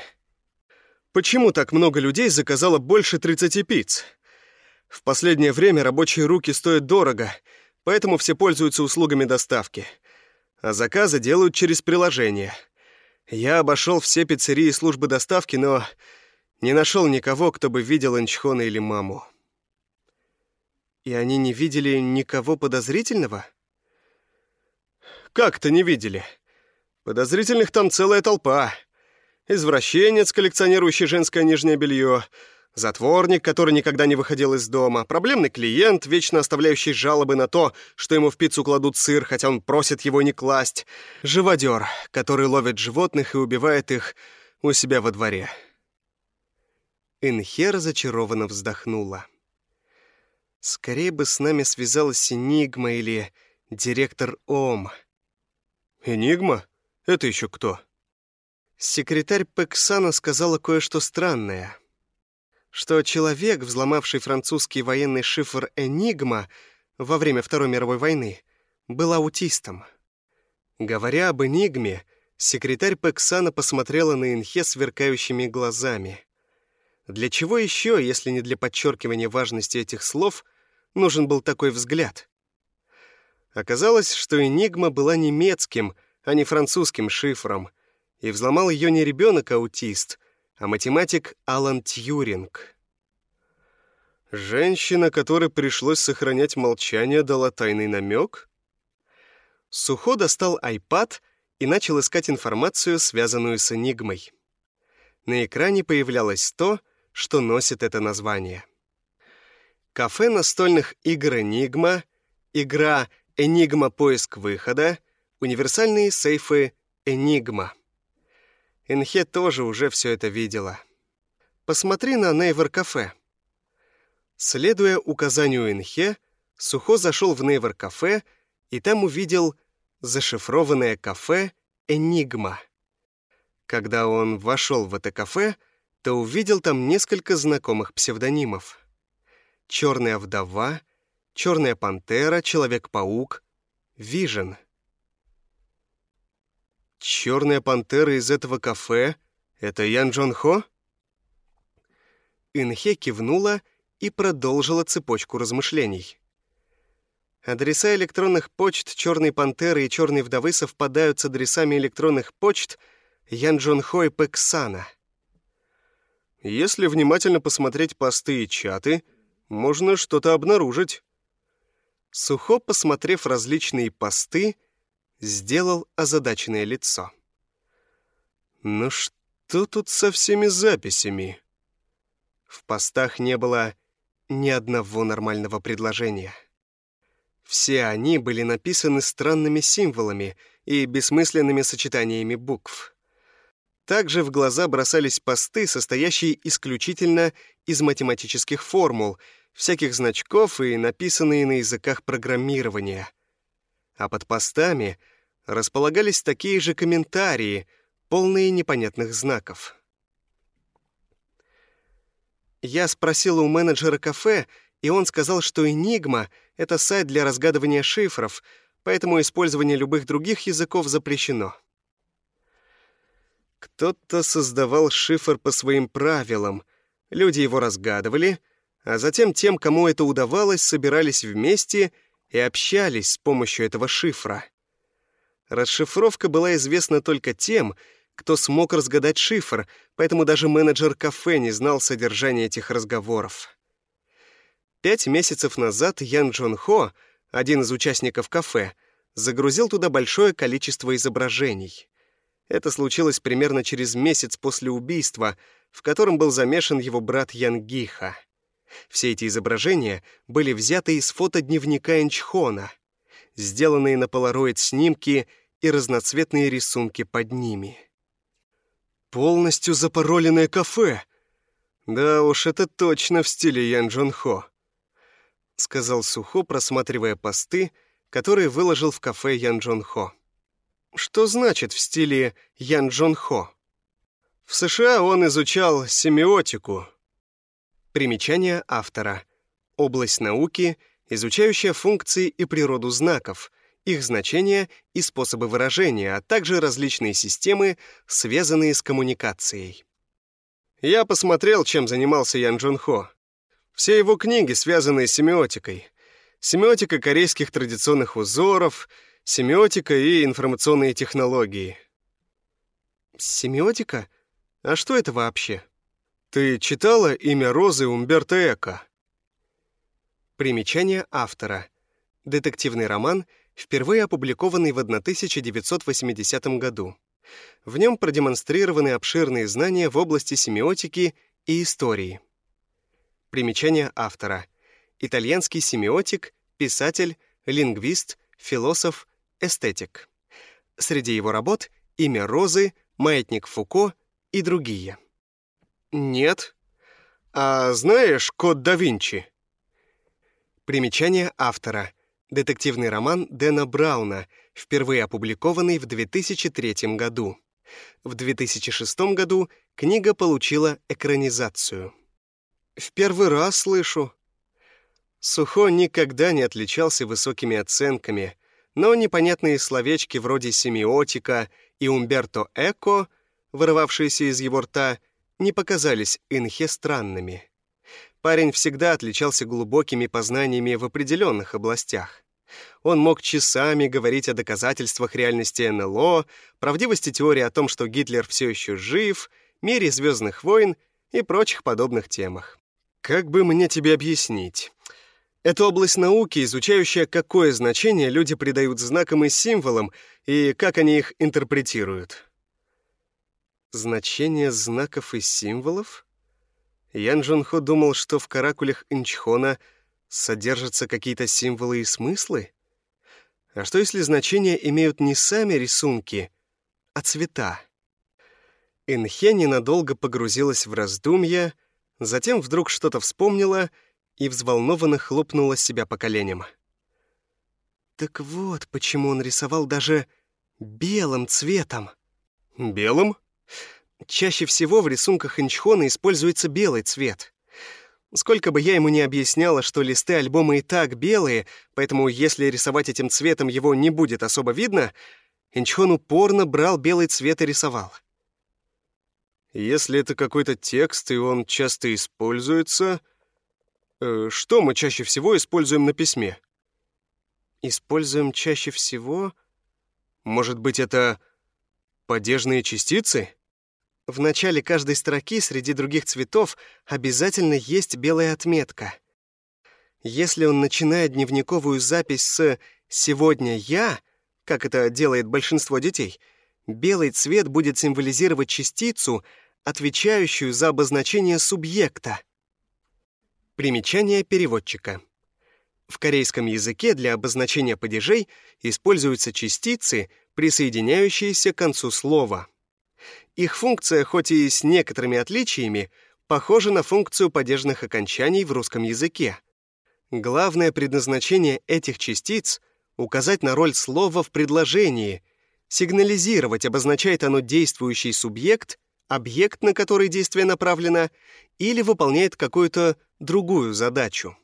Почему так много людей заказало больше 30 пиц? В последнее время рабочие руки стоят дорого, поэтому все пользуются услугами доставки. А заказы делают через приложение. Я обошел все пиццерии службы доставки, но не нашел никого, кто бы видел Инчхона или маму. И они не видели никого подозрительного? Как-то не видели. Подозрительных там целая толпа. Извращенец, коллекционирующий женское нижнее белье, затворник, который никогда не выходил из дома, проблемный клиент, вечно оставляющий жалобы на то, что ему в пиццу кладут сыр, хотя он просит его не класть, живодер, который ловит животных и убивает их у себя во дворе. Инхе разочарованно вздохнула. Скорее бы с нами связалась Энигма или директор ОМ. Энигма? Это еще кто? Секретарь Пексана сказала кое-что странное. Что человек, взломавший французский военный шифр «Энигма» во время Второй мировой войны, был аутистом. Говоря об «Энигме», секретарь Пексана посмотрела на Инхе сверкающими глазами. Для чего еще, если не для подчеркивания важности этих слов, нужен был такой взгляд? Оказалось, что «Энигма» была немецким — а не французским шифром, и взломал ее не ребенок-аутист, а математик Алан Тьюринг. Женщина, которой пришлось сохранять молчание, дала тайный намек? Сухо достал iPad и начал искать информацию, связанную с Энигмой. На экране появлялось то, что носит это название. Кафе настольных игр «Энигма», игра «Энигма. Поиск выхода», Универсальные сейфы «Энигма». Энхе тоже уже все это видела. Посмотри на Нейвер кафе. Следуя указанию Энхе, Сухо зашел в Нейвер кафе и там увидел зашифрованное кафе «Энигма». Когда он вошел в это кафе, то увидел там несколько знакомых псевдонимов. «Черная вдова», «Черная пантера», «Человек-паук», «Вижен». Черная пантера из этого кафе — это Ян Джон Хо? Инхе кивнула и продолжила цепочку размышлений. Адреса электронных почт Черной пантеры и Черной вдовы совпадают с адресами электронных почт Ян Джон Хо и Пэксана. Если внимательно посмотреть посты и чаты, можно что-то обнаружить. Сухо, посмотрев различные посты, сделал озадаченное лицо. «Ну что тут со всеми записями?» В постах не было ни одного нормального предложения. Все они были написаны странными символами и бессмысленными сочетаниями букв. Также в глаза бросались посты, состоящие исключительно из математических формул, всяких значков и написанные на языках программирования а под постами располагались такие же комментарии, полные непонятных знаков. Я спросила у менеджера кафе, и он сказал, что Enigma — это сайт для разгадывания шифров, поэтому использование любых других языков запрещено. Кто-то создавал шифр по своим правилам, люди его разгадывали, а затем тем, кому это удавалось, собирались вместе — и общались с помощью этого шифра. Расшифровка была известна только тем, кто смог разгадать шифр, поэтому даже менеджер кафе не знал содержания этих разговоров. Пять месяцев назад Ян Джон Хо, один из участников кафе, загрузил туда большое количество изображений. Это случилось примерно через месяц после убийства, в котором был замешан его брат Ян Гиха. Все эти изображения были взяты из фотодневника Энчхона, сделанные на полароид снимки и разноцветные рисунки под ними. Полностью запароленное кафе. Да уж, это точно в стиле Ян Джон Хо, сказал Сухо, просматривая посты, которые выложил в кафе Ян Джон Хо. Что значит в стиле Ян Джон Хо? В США он изучал семиотику, Примечание автора. Область науки, изучающая функции и природу знаков, их значения и способы выражения, а также различные системы, связанные с коммуникацией. Я посмотрел, чем занимался Ян Джун Хо. Все его книги, связанные с семиотикой. Семиотика корейских традиционных узоров, семиотика и информационные технологии. Семиотика? А что это вообще? Ты читала имя Розы Умберто Эко? Примечание автора. Детективный роман впервые опубликованный в 1980 году. В нем продемонстрированы обширные знания в области семиотики и истории. Примечание автора. Итальянский семиотик, писатель, лингвист, философ, эстетик. Среди его работ «Имя Розы», «Маятник Фуко» и другие. Нет. А знаешь «Код да Винчи»? Примечание автора. Детективный роман Дэна Брауна, впервые опубликованный в 2003 году. В 2006 году книга получила экранизацию. В первый раз слышу. Сухо никогда не отличался высокими оценками, но непонятные словечки вроде семиотика и Умберто Эко, вырывавшиеся из его рта, не показались Инхе странными. Парень всегда отличался глубокими познаниями в определенных областях. Он мог часами говорить о доказательствах реальности НЛО, правдивости теории о том, что Гитлер все еще жив, мире звездных войн и прочих подобных темах. Как бы мне тебе объяснить? Это область науки, изучающая, какое значение люди придают знакам и символам и как они их интерпретируют. Значение знаков и символов? Ян Джунхо думал, что в каракулях Инчхона содержатся какие-то символы и смыслы? А что если значения имеют не сами рисунки, а цвета? Инхе ненадолго погрузилась в раздумья, затем вдруг что-то вспомнила и взволнованно хлопнула себя по коленям. Так вот, почему он рисовал даже белым цветом. Белым? Чаще всего в рисунках Инчхона используется белый цвет. Сколько бы я ему ни объясняла, что листы альбома и так белые, поэтому если рисовать этим цветом его не будет особо видно, Инчхон упорно брал белый цвет и рисовал. Если это какой-то текст, и он часто используется... Э, что мы чаще всего используем на письме? Используем чаще всего... Может быть, это падежные частицы? В начале каждой строки среди других цветов обязательно есть белая отметка. Если он начинает дневниковую запись с «сегодня я», как это делает большинство детей, белый цвет будет символизировать частицу, отвечающую за обозначение субъекта. Примечание переводчика. В корейском языке для обозначения падежей используются частицы, присоединяющиеся к концу слова. Их функция, хоть и с некоторыми отличиями, похожа на функцию падежных окончаний в русском языке. Главное предназначение этих частиц — указать на роль слова в предложении, сигнализировать, обозначает оно действующий субъект, объект, на который действие направлено, или выполняет какую-то другую задачу.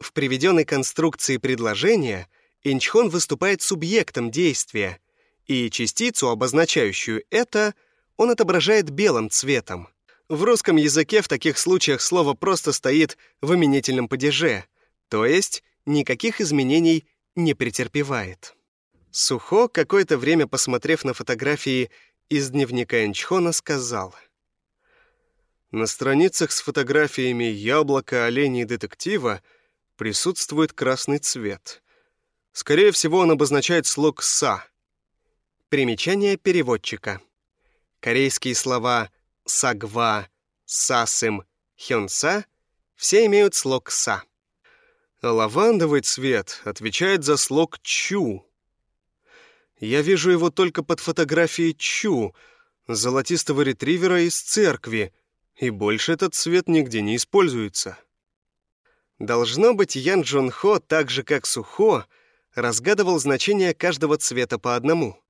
В приведенной конструкции предложения Инчхон выступает субъектом действия, и частицу, обозначающую это, он отображает белым цветом. В русском языке в таких случаях слово просто стоит в именительном падеже, то есть никаких изменений не претерпевает. Сухо, какое-то время посмотрев на фотографии из дневника Энчхона, сказал. На страницах с фотографиями яблока, оленей и детектива присутствует красный цвет. Скорее всего, он обозначает слог «са». Примечание переводчика — Корейские слова «сагва», «сасым», «хёнса» все имеют слог «са». лавандовый цвет отвечает за слог «чу». Я вижу его только под фотографией Чу, золотистого ретривера из церкви, и больше этот цвет нигде не используется. Должно быть, Ян Джон Хо, так же как Сухо, разгадывал значение каждого цвета по одному.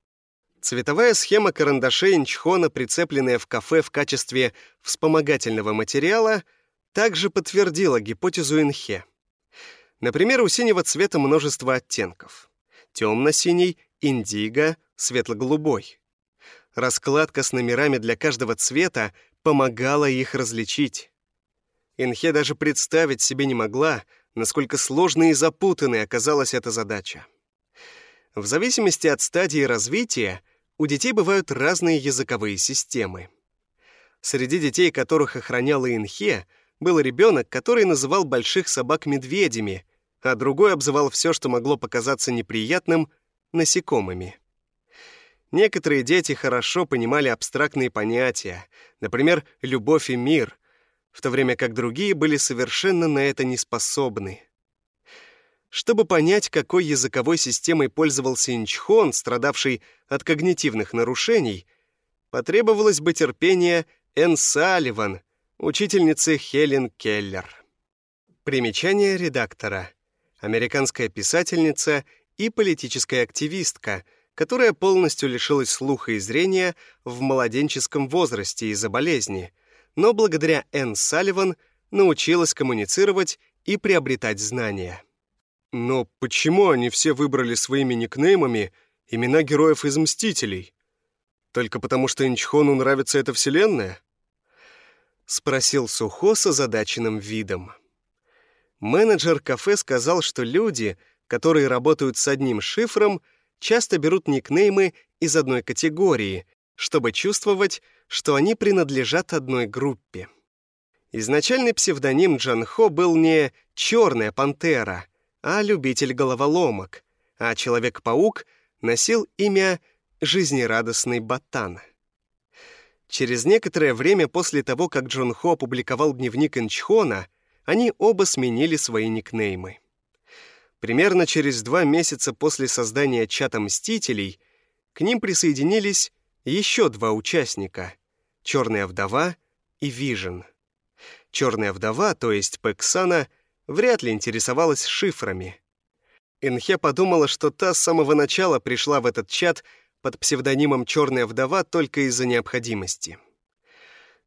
Цветовая схема карандашей Инчхона, прицепленная в кафе в качестве вспомогательного материала, также подтвердила гипотезу Инхе. Например, у синего цвета множество оттенков. Темно-синий, индиго, светло-голубой. Раскладка с номерами для каждого цвета помогала их различить. Инхе даже представить себе не могла, насколько сложной и запутанной оказалась эта задача. В зависимости от стадии развития у детей бывают разные языковые системы. Среди детей, которых охраняла Инхе, был ребенок, который называл больших собак медведями, а другой обзывал все, что могло показаться неприятным, насекомыми. Некоторые дети хорошо понимали абстрактные понятия, например, любовь и мир, в то время как другие были совершенно на это не способны. Чтобы понять, какой языковой системой пользовался Инчхон, страдавший от когнитивных нарушений, потребовалось бы терпение Энн Салливан, учительницы Хелен Келлер. Примечание редактора. Американская писательница и политическая активистка, которая полностью лишилась слуха и зрения в младенческом возрасте из-за болезни, но благодаря Энн Салливан научилась коммуницировать и приобретать знания. Но почему они все выбрали своими никнеймами имена героев из «Мстителей»? Только потому, что Инчхону нравится эта вселенная? Спросил Сухо с озадаченным видом. Менеджер кафе сказал, что люди, которые работают с одним шифром, часто берут никнеймы из одной категории, чтобы чувствовать, что они принадлежат одной группе. Изначальный псевдоним Джанхо был не «Черная пантера», а любитель головоломок, а Человек-паук носил имя «Жизнерадостный ботан». Через некоторое время после того, как Джон Хо опубликовал дневник Инчхона, они оба сменили свои никнеймы. Примерно через два месяца после создания чата «Мстителей» к ним присоединились еще два участника — «Черная вдова» и «Вижен». «Черная вдова», то есть Пексана — вряд ли интересовалась шифрами. Инхе подумала, что та с самого начала пришла в этот чат под псевдонимом «Черная вдова» только из-за необходимости.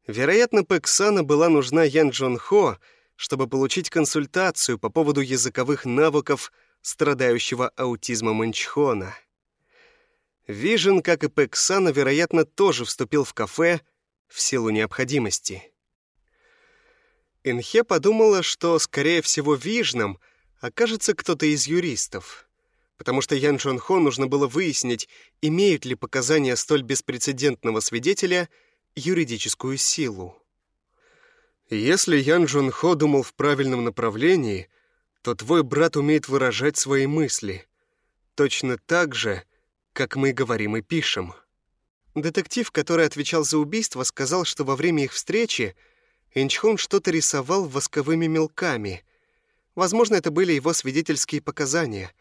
Вероятно, Пэксана была нужна Ян Джон Хо, чтобы получить консультацию по поводу языковых навыков страдающего аутизмом Инчхона. Вижен, как и Пэксана, вероятно, тоже вступил в кафе в силу необходимости. Инхе подумала, что, скорее всего, Вижном окажется кто-то из юристов, потому что Ян Джон Хо нужно было выяснить, имеют ли показания столь беспрецедентного свидетеля юридическую силу. Если Ян Джон Хо думал в правильном направлении, то твой брат умеет выражать свои мысли. Точно так же, как мы говорим и пишем. Детектив, который отвечал за убийство, сказал, что во время их встречи Инчхон что-то рисовал восковыми мелками. Возможно, это были его свидетельские показания.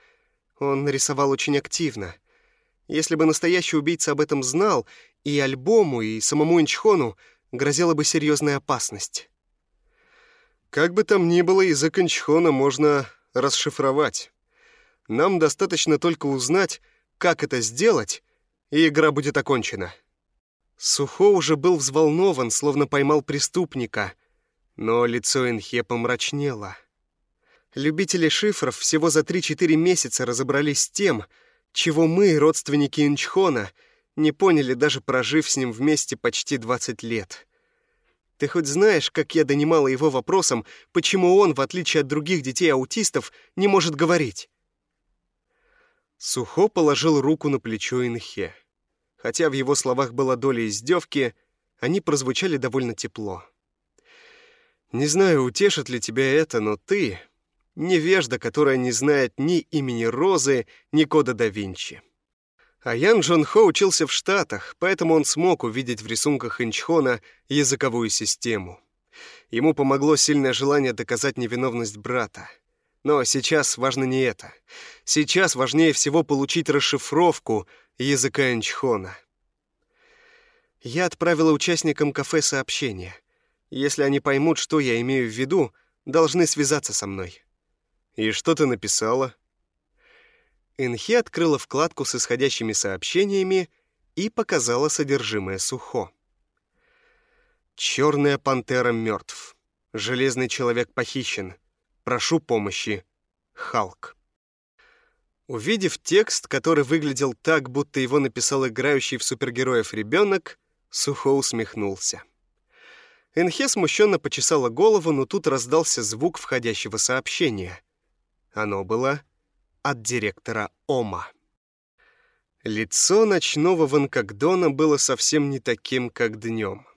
Он рисовал очень активно. Если бы настоящий убийца об этом знал, и альбому, и самому Инчхону грозила бы серьезная опасность. Как бы там ни было, язык Инчхона можно расшифровать. Нам достаточно только узнать, как это сделать, и игра будет окончена. Сухо уже был взволнован, словно поймал преступника, но лицо Энхе помрачнело. Любители шифров всего за 3-4 месяца разобрались с тем, чего мы, родственники Инчхона, не поняли, даже прожив с ним вместе почти 20 лет. Ты хоть знаешь, как я донимала его вопросом, почему он, в отличие от других детей-аутистов, не может говорить? Сухо положил руку на плечо Инхе. Хотя в его словах была доля издевки, они прозвучали довольно тепло. «Не знаю, утешит ли тебя это, но ты — невежда, которая не знает ни имени Розы, ни кода да Винчи». А Ян Джон Хо учился в Штатах, поэтому он смог увидеть в рисунках Инчхона языковую систему. Ему помогло сильное желание доказать невиновность брата. Но сейчас важно не это. Сейчас важнее всего получить расшифровку языка Энчхона. Я отправила участникам кафе сообщение. Если они поймут, что я имею в виду, должны связаться со мной. И что ты написала? Инхи открыла вкладку с исходящими сообщениями и показала содержимое сухо. «Черная пантера мертв. Железный человек похищен. Прошу помощи. Халк». Увидев текст, который выглядел так, будто его написал играющий в супергероев ребенок, Сухо усмехнулся. Энхе смущенно почесала голову, но тут раздался звук входящего сообщения. Оно было от директора Ома. Лицо ночного Ванкагдона было совсем не таким, как днем.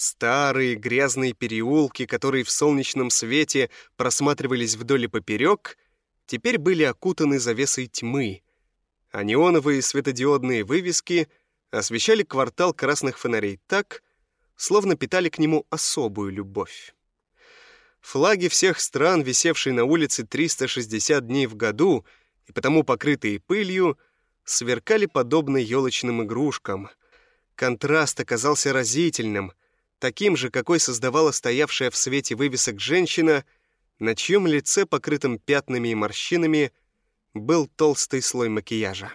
Старые грязные переулки, которые в солнечном свете просматривались вдоль и поперек — теперь были окутаны завесой тьмы, а неоновые светодиодные вывески освещали квартал красных фонарей так, словно питали к нему особую любовь. Флаги всех стран, висевшие на улице 360 дней в году и потому покрытые пылью, сверкали подобно елочным игрушкам. Контраст оказался разительным, таким же, какой создавала стоявшая в свете вывесок женщина, на чьем лице, покрытым пятнами и морщинами, был толстый слой макияжа.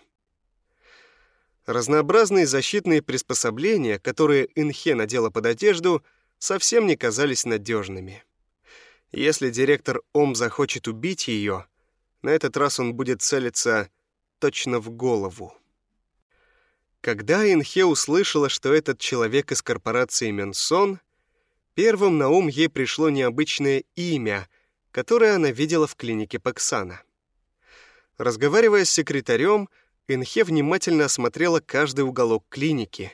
Разнообразные защитные приспособления, которые Инхе надела под одежду, совсем не казались надежными. Если директор Ом захочет убить ее, на этот раз он будет целиться точно в голову. Когда Инхе услышала, что этот человек из корпорации Менсон, первым на ум ей пришло необычное имя, которое она видела в клинике Паксана. Разговаривая с секретарем, Инхе внимательно осмотрела каждый уголок клиники.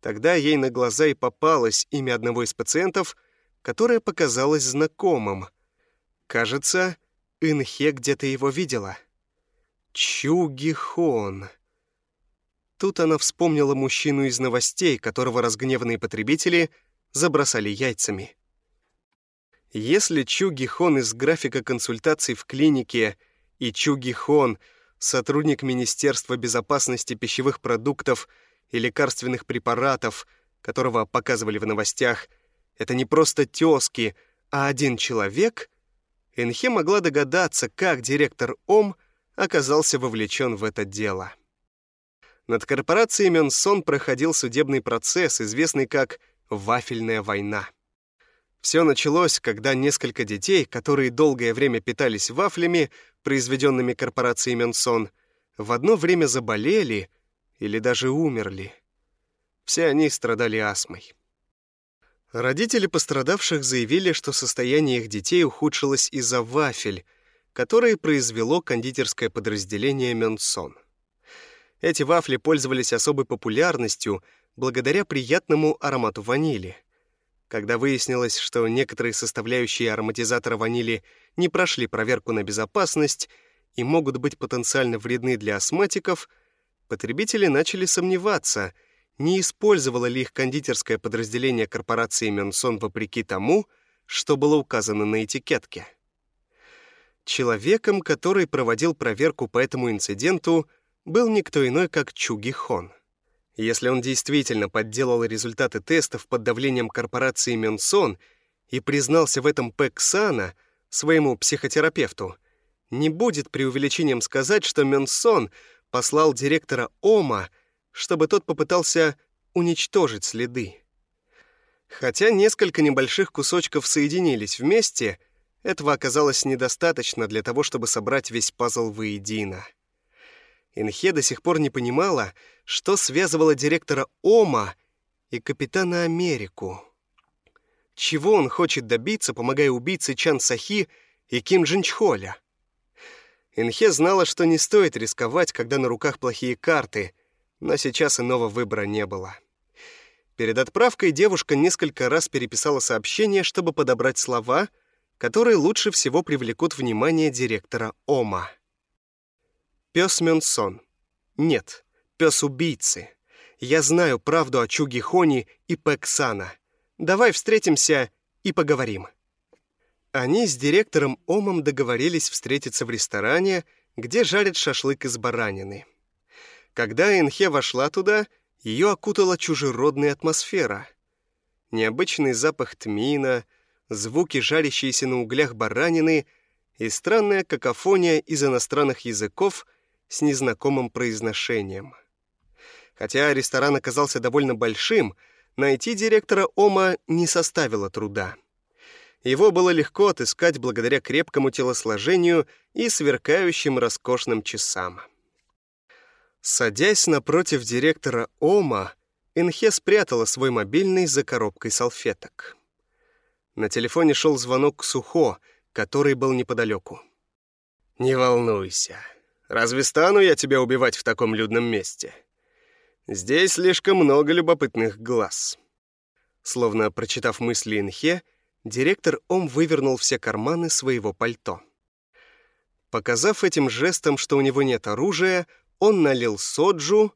Тогда ей на глаза и попалось имя одного из пациентов, которое показалось знакомым. Кажется, Инхе где-то его видела. Чугихон. Тут она вспомнила мужчину из новостей, которого разгневанные потребители забросали яйцами. Если Чугихон из графика консультаций в клинике и Чугихон — сотрудник Министерства безопасности пищевых продуктов и лекарственных препаратов, которого показывали в новостях, это не просто тезки, а один человек, Энхе могла догадаться, как директор ОМ оказался вовлечен в это дело. Над корпорацией Менсон проходил судебный процесс, известный как «Вафельная война». Все началось, когда несколько детей, которые долгое время питались вафлями, произведенными корпорацией Менсон, в одно время заболели или даже умерли. Все они страдали астмой. Родители пострадавших заявили, что состояние их детей ухудшилось из-за вафель, которые произвело кондитерское подразделение Менсон. Эти вафли пользовались особой популярностью благодаря приятному аромату ванили — когда выяснилось, что некоторые составляющие ароматизатора ванили не прошли проверку на безопасность и могут быть потенциально вредны для астматиков, потребители начали сомневаться, не использовало ли их кондитерское подразделение корпорации Менсон вопреки тому, что было указано на этикетке. Человеком, который проводил проверку по этому инциденту, был никто иной, как Чуги Хон. Если он действительно подделал результаты тестов под давлением корпорации Менсон и признался в этом Пэксана, своему психотерапевту, не будет преувеличением сказать, что Менсон послал директора Ома, чтобы тот попытался уничтожить следы. Хотя несколько небольших кусочков соединились вместе, этого оказалось недостаточно для того, чтобы собрать весь пазл воедино. Инхе до сих пор не понимала, что связывало директора Ома и капитана Америку. Чего он хочет добиться, помогая убийце Чан Сахи и Ким Джинчхоля? Инхе знала, что не стоит рисковать, когда на руках плохие карты, но сейчас иного выбора не было. Перед отправкой девушка несколько раз переписала сообщение, чтобы подобрать слова, которые лучше всего привлекут внимание директора Ома. Пес Мёнсон. Нет, пес убийцы. Я знаю правду о Чуги Хони и Пэксана. Давай встретимся и поговорим. Они с директором Омом договорились встретиться в ресторане, где жарят шашлык из баранины. Когда Энхе вошла туда, ее окутала чужеродная атмосфера. Необычный запах тмина, звуки жарящиеся на углях баранины и странная какофония из иностранных языков — с незнакомым произношением. Хотя ресторан оказался довольно большим, найти директора Ома не составило труда. Его было легко отыскать благодаря крепкому телосложению и сверкающим роскошным часам. Садясь напротив директора Ома, Инхе спрятала свой мобильный за коробкой салфеток. На телефоне шел звонок Сухо, который был неподалеку. «Не волнуйся, Разве стану я тебя убивать в таком людном месте? Здесь слишком много любопытных глаз». Словно прочитав мысли Инхе, директор Ом вывернул все карманы своего пальто. Показав этим жестом, что у него нет оружия, он налил соджу.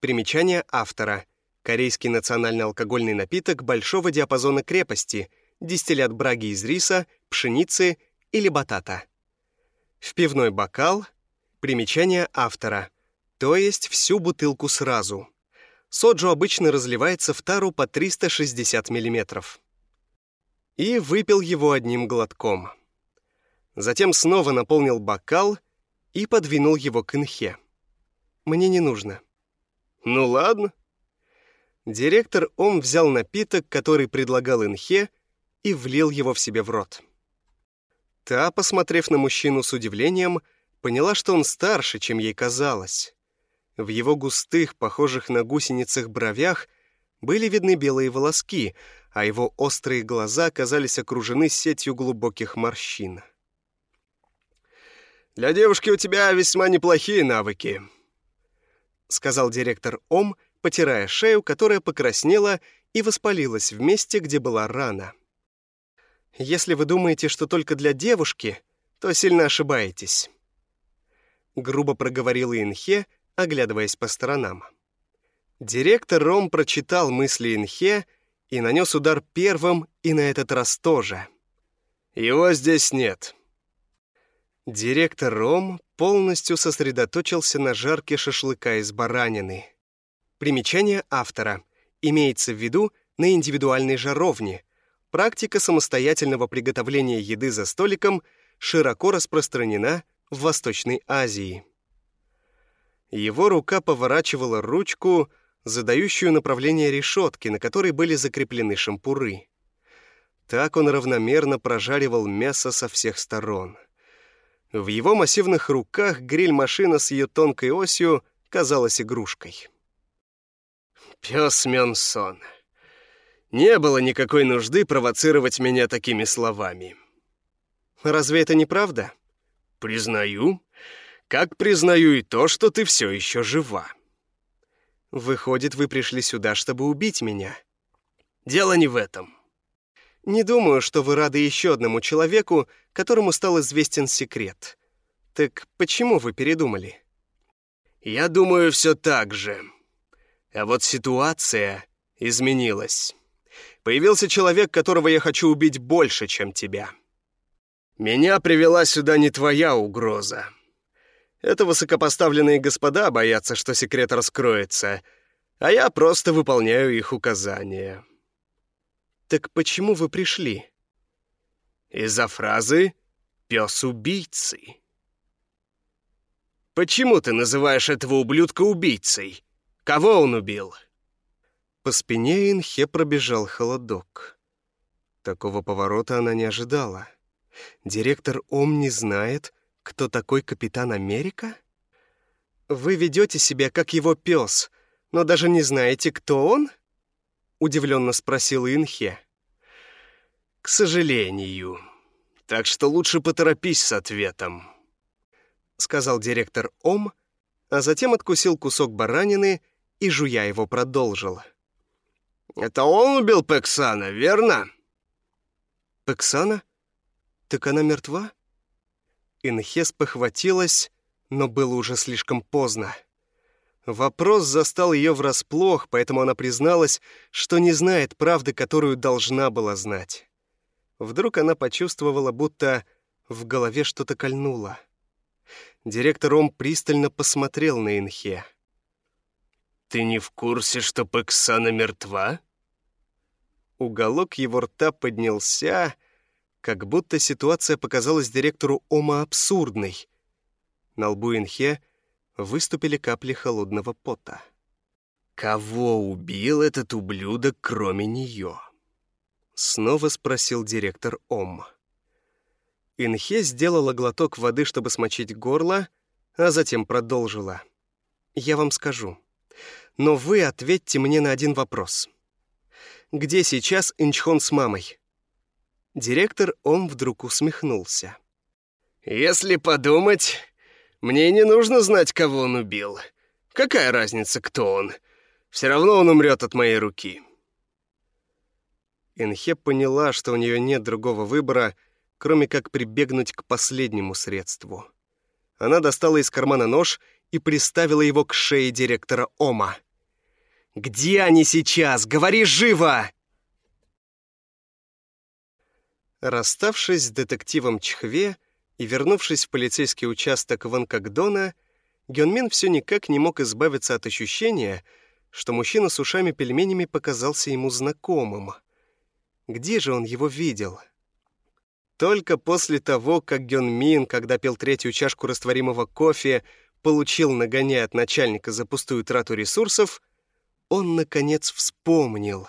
Примечание автора. Корейский национальный алкогольный напиток большого диапазона крепости, дистиллят браги из риса, пшеницы или батата. В пивной бокал. Примечание автора. То есть всю бутылку сразу. Соджу обычно разливается в тару по 360 миллиметров и выпил его одним глотком. Затем снова наполнил бокал и подвинул его к инхе. «Мне не нужно». «Ну ладно». Директор Ом взял напиток, который предлагал инхе, и влил его в себе в рот. Та, посмотрев на мужчину с удивлением, поняла, что он старше, чем ей казалось. В его густых, похожих на гусеницах бровях были видны белые волоски, а его острые глаза казались окружены сетью глубоких морщин. «Для девушки у тебя весьма неплохие навыки», — сказал директор Ом, потирая шею, которая покраснела и воспалилась в месте, где была рана. «Если вы думаете, что только для девушки, то сильно ошибаетесь», — грубо проговорила Инхе, оглядываясь по сторонам. Директор Ром прочитал мысли Инхе и нанес удар первым, и на этот раз тоже. «Его здесь нет». Директор Ром полностью сосредоточился на жарке шашлыка из баранины. Примечание автора. Имеется в виду на индивидуальной жаровне. Практика самостоятельного приготовления еды за столиком широко распространена в Восточной Азии. Его рука поворачивала ручку, задающую направление решетки, на которой были закреплены шампуры. Так он равномерно прожаривал мясо со всех сторон. В его массивных руках гриль-машина с ее тонкой осью казалась игрушкой. «Пес Мёнсон, не было никакой нужды провоцировать меня такими словами». «Разве это не правда?» «Признаю. Как признаю и то, что ты все еще жива». Выходит, вы пришли сюда, чтобы убить меня. Дело не в этом. Не думаю, что вы рады еще одному человеку, которому стал известен секрет. Так почему вы передумали? Я думаю, все так же. А вот ситуация изменилась. Появился человек, которого я хочу убить больше, чем тебя. Меня привела сюда не твоя угроза. Это высокопоставленные господа боятся, что секрет раскроется, а я просто выполняю их указания. Так почему вы пришли? Из-за фразы «пес убийцы». Почему ты называешь этого ублюдка убийцей? Кого он убил? По спине Инхе пробежал холодок. Такого поворота она не ожидала. Директор Ом не знает, кто такой капитан Америка? Вы ведете себя как его пес, но даже не знаете, кто он? Удивленно спросил Инхе. К сожалению. Так что лучше поторопись с ответом, сказал директор Ом, а затем откусил кусок баранины и, жуя его, продолжил. «Это он убил Пексана, верно?» «Пексана? Так она мертва?» Инхес похватилась, но было уже слишком поздно. Вопрос застал ее врасплох, поэтому она призналась, что не знает правды, которую должна была знать. Вдруг она почувствовала, будто в голове что-то кольнуло. Директор Ом пристально посмотрел на Инхе. «Ты не в курсе, что Пексана мертва?» Уголок его рта поднялся, как будто ситуация показалась директору Ома абсурдной. На лбу Инхе выступили капли холодного пота. «Кого убил этот ублюдок, кроме нее?» Снова спросил директор Ом. Инхе сделала глоток воды, чтобы смочить горло, а затем продолжила. «Я вам скажу. Но вы ответьте мне на один вопрос. Где сейчас Инчхон с мамой?» Директор он вдруг усмехнулся. «Если подумать, мне не нужно знать, кого он убил. Какая разница, кто он? Все равно он умрет от моей руки». Инхе поняла, что у нее нет другого выбора, кроме как прибегнуть к последнему средству — Она достала из кармана нож и приставила его к шее директора Ома. «Где они сейчас? Говори живо!» Расставшись с детективом Чхве и вернувшись в полицейский участок Ванкагдона, Гёнмин все никак не мог избавиться от ощущения, что мужчина с ушами-пельменями показался ему знакомым. Где же он его видел? Только после того, как Гёнмин, когда пил третью чашку растворимого кофе, получил нагоняя от начальника за пустую трату ресурсов, он, наконец, вспомнил.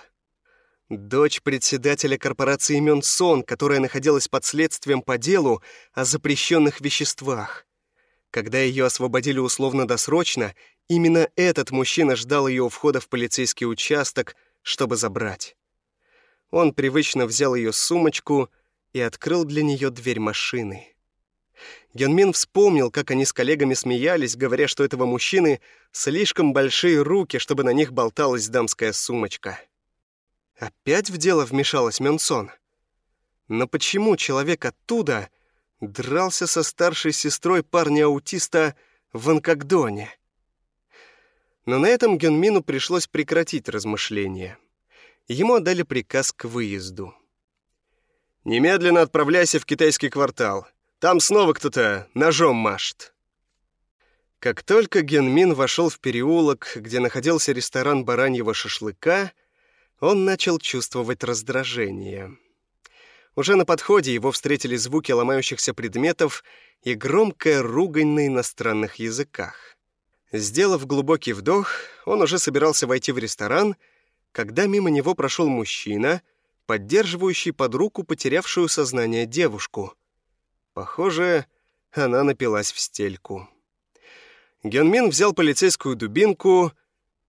Дочь председателя корпорации Мёнсон, которая находилась под следствием по делу о запрещенных веществах. Когда ее освободили условно-досрочно, именно этот мужчина ждал ее у входа в полицейский участок, чтобы забрать. Он привычно взял ее сумочку и открыл для нее дверь машины. Генмин вспомнил, как они с коллегами смеялись, говоря, что этого мужчины слишком большие руки, чтобы на них болталась дамская сумочка. Опять в дело вмешалась Мёнсон. Но почему человек оттуда дрался со старшей сестрой парня-аутиста в Анкагдоне? Но на этом Генмину пришлось прекратить размышления. Ему отдали приказ к выезду. «Немедленно отправляйся в китайский квартал. Там снова кто-то ножом машет». Как только Генмин вошел в переулок, где находился ресторан бараньего шашлыка, он начал чувствовать раздражение. Уже на подходе его встретили звуки ломающихся предметов и громкая ругань на иностранных языках. Сделав глубокий вдох, он уже собирался войти в ресторан, когда мимо него прошел мужчина, поддерживающий под руку потерявшую сознание девушку. Похоже, она напилась в стельку. Генмин взял полицейскую дубинку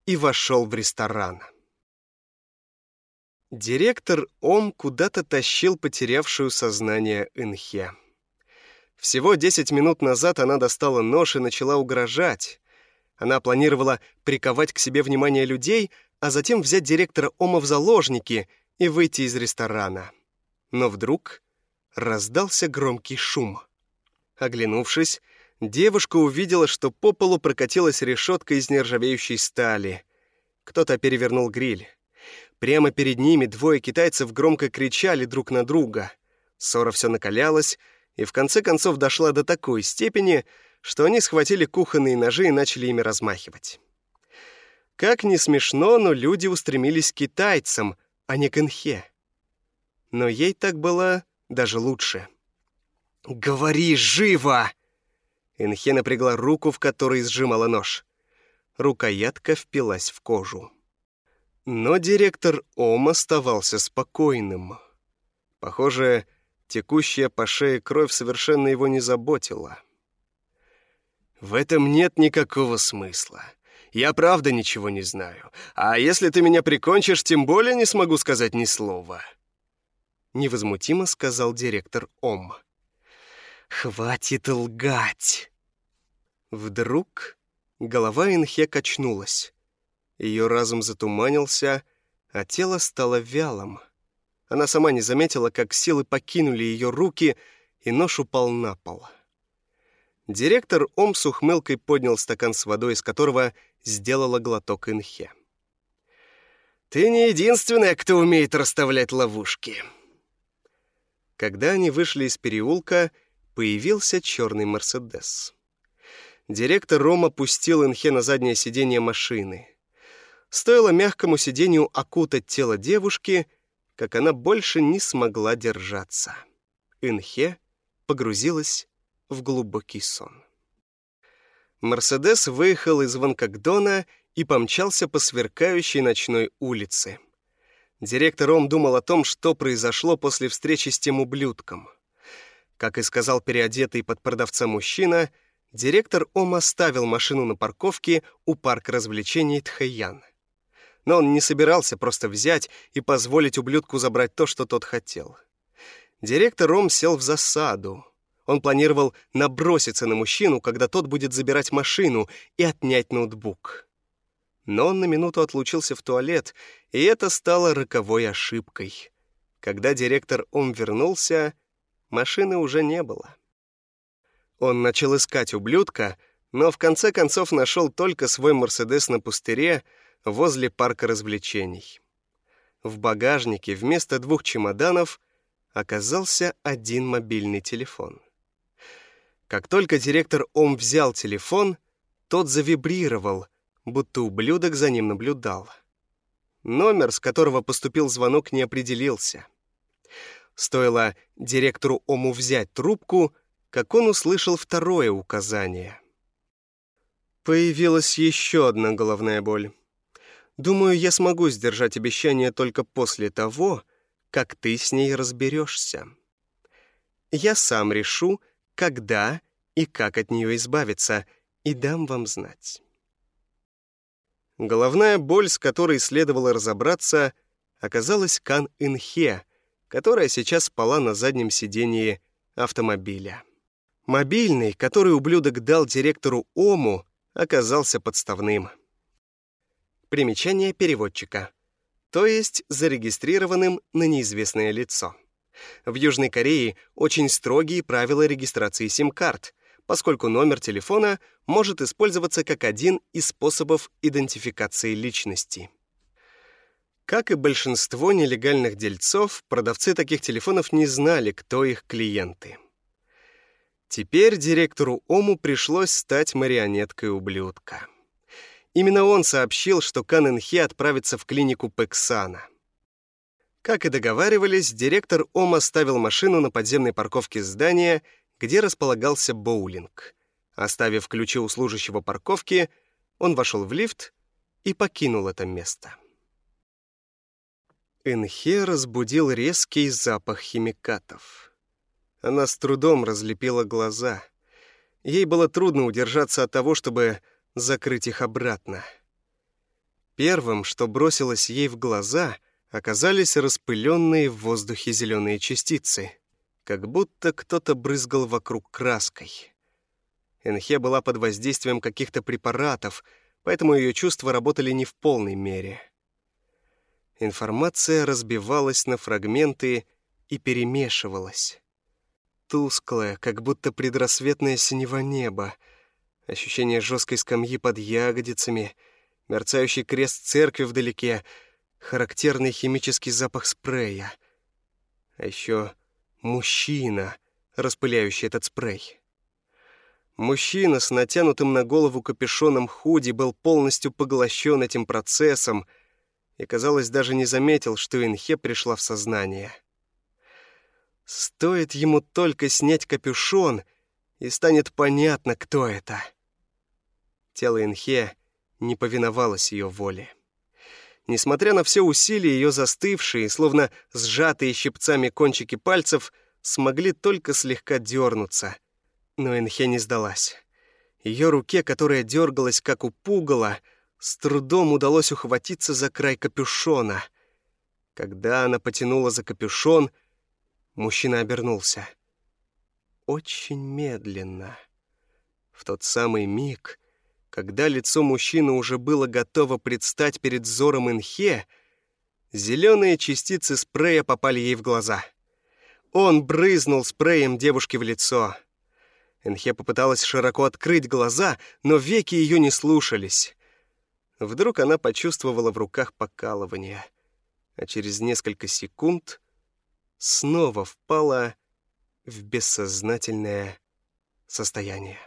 и вошел в ресторан. Директор Ом куда-то тащил потерявшую сознание Инхе. Всего 10 минут назад она достала нож и начала угрожать. Она планировала приковать к себе внимание людей, а затем взять директора Ома в заложники и выйти из ресторана. Но вдруг раздался громкий шум. Оглянувшись, девушка увидела, что по полу прокатилась решетка из нержавеющей стали. Кто-то перевернул гриль. Прямо перед ними двое китайцев громко кричали друг на друга. Ссора все накалялась и в конце концов дошла до такой степени, что они схватили кухонные ножи и начали ими размахивать. Как ни смешно, но люди устремились к китайцам, а не к Инхе. Но ей так было даже лучше. «Говори живо!» Инхе напрягла руку, в которой сжимала нож. Рукоятка впилась в кожу. Но директор Ом оставался спокойным. Похоже, текущая по шее кровь совершенно его не заботила. «В этом нет никакого смысла. Я правда ничего не знаю. А если ты меня прикончишь, тем более не смогу сказать ни слова». Невозмутимо сказал директор Ом. «Хватит лгать!» Вдруг голова Инхе качнулась. Ее разум затуманился, а тело стало вялым. Она сама не заметила, как силы покинули ее руки, и нож упал на пол. Директор Ом с ухмылкой поднял стакан с водой, из которого сделала глоток инхе. «Ты не единственная, кто умеет расставлять ловушки». Когда они вышли из переулка, появился черный «Мерседес». Директор Рома пустил Инхе на заднее сиденье машины. Стоило мягкому сиденью окутать тело девушки, как она больше не смогла держаться. Инхе погрузилась в глубокий сон. Мерседес выехал из Ванкагдона и помчался по сверкающей ночной улице. Директор Ом думал о том, что произошло после встречи с тем ублюдком. Как и сказал переодетый под продавца мужчина, директор Ом оставил машину на парковке у парка развлечений Тхэян но он не собирался просто взять и позволить ублюдку забрать то, что тот хотел. Директор Ром сел в засаду. Он планировал наброситься на мужчину, когда тот будет забирать машину и отнять ноутбук. Но он на минуту отлучился в туалет, и это стало роковой ошибкой. Когда директор Ом вернулся, машины уже не было. Он начал искать ублюдка, но в конце концов нашел только свой «Мерседес» на пустыре возле парка развлечений. В багажнике вместо двух чемоданов оказался один мобильный телефон. Как только директор Ом взял телефон, тот завибрировал, будто ублюдок за ним наблюдал. Номер, с которого поступил звонок, не определился. Стоило директору Ому взять трубку, как он услышал второе указание. Появилась еще одна головная боль. Думаю, я смогу сдержать обещание только после того, как ты с ней разберешься. Я сам решу, когда и как от нее избавиться, и дам вам знать. Головная боль, с которой следовало разобраться, оказалась Кан Инхе, которая сейчас спала на заднем сидении автомобиля. Мобильный, который ублюдок дал директору Ому, оказался подставным. Примечание переводчика. То есть зарегистрированным на неизвестное лицо. В Южной Корее очень строгие правила регистрации сим-карт, поскольку номер телефона может использоваться как один из способов идентификации личности. Как и большинство нелегальных дельцов, продавцы таких телефонов не знали, кто их клиенты. Теперь директору Ому пришлось стать марионеткой ублюдка. Именно он сообщил, что Кан Хе отправится в клинику Пексана. Как и договаривались, директор Ом оставил машину на подземной парковке здания где располагался боулинг. Оставив ключи у служащего парковки, он вошел в лифт и покинул это место. Энхе разбудил резкий запах химикатов. Она с трудом разлепила глаза. Ей было трудно удержаться от того, чтобы закрыть их обратно. Первым, что бросилось ей в глаза, оказались распыленные в воздухе зеленые частицы — как будто кто-то брызгал вокруг краской. Энхе была под воздействием каких-то препаратов, поэтому ее чувства работали не в полной мере. Информация разбивалась на фрагменты и перемешивалась. Тусклое, как будто предрассветное синево небо, ощущение жесткой скамьи под ягодицами, мерцающий крест церкви вдалеке, характерный химический запах спрея. А еще Мужчина, распыляющий этот спрей. Мужчина с натянутым на голову капюшоном худи был полностью поглощен этим процессом и, казалось, даже не заметил, что Инхе пришла в сознание. Стоит ему только снять капюшон, и станет понятно, кто это. Тело Инхе не повиновалось ее воле. Несмотря на все усилия, ее застывшие, словно сжатые щипцами кончики пальцев, смогли только слегка дернуться. Но Энхе не сдалась. Ее руке, которая дергалась, как у пугала, с трудом удалось ухватиться за край капюшона. Когда она потянула за капюшон, мужчина обернулся. Очень медленно. В тот самый миг, когда лицо мужчины уже было готово предстать перед взором Инхе, зеленые частицы спрея попали ей в глаза. Он брызнул спреем девушке в лицо. Энхе попыталась широко открыть глаза, но веки ее не слушались. Вдруг она почувствовала в руках покалывание, а через несколько секунд снова впала в бессознательное состояние.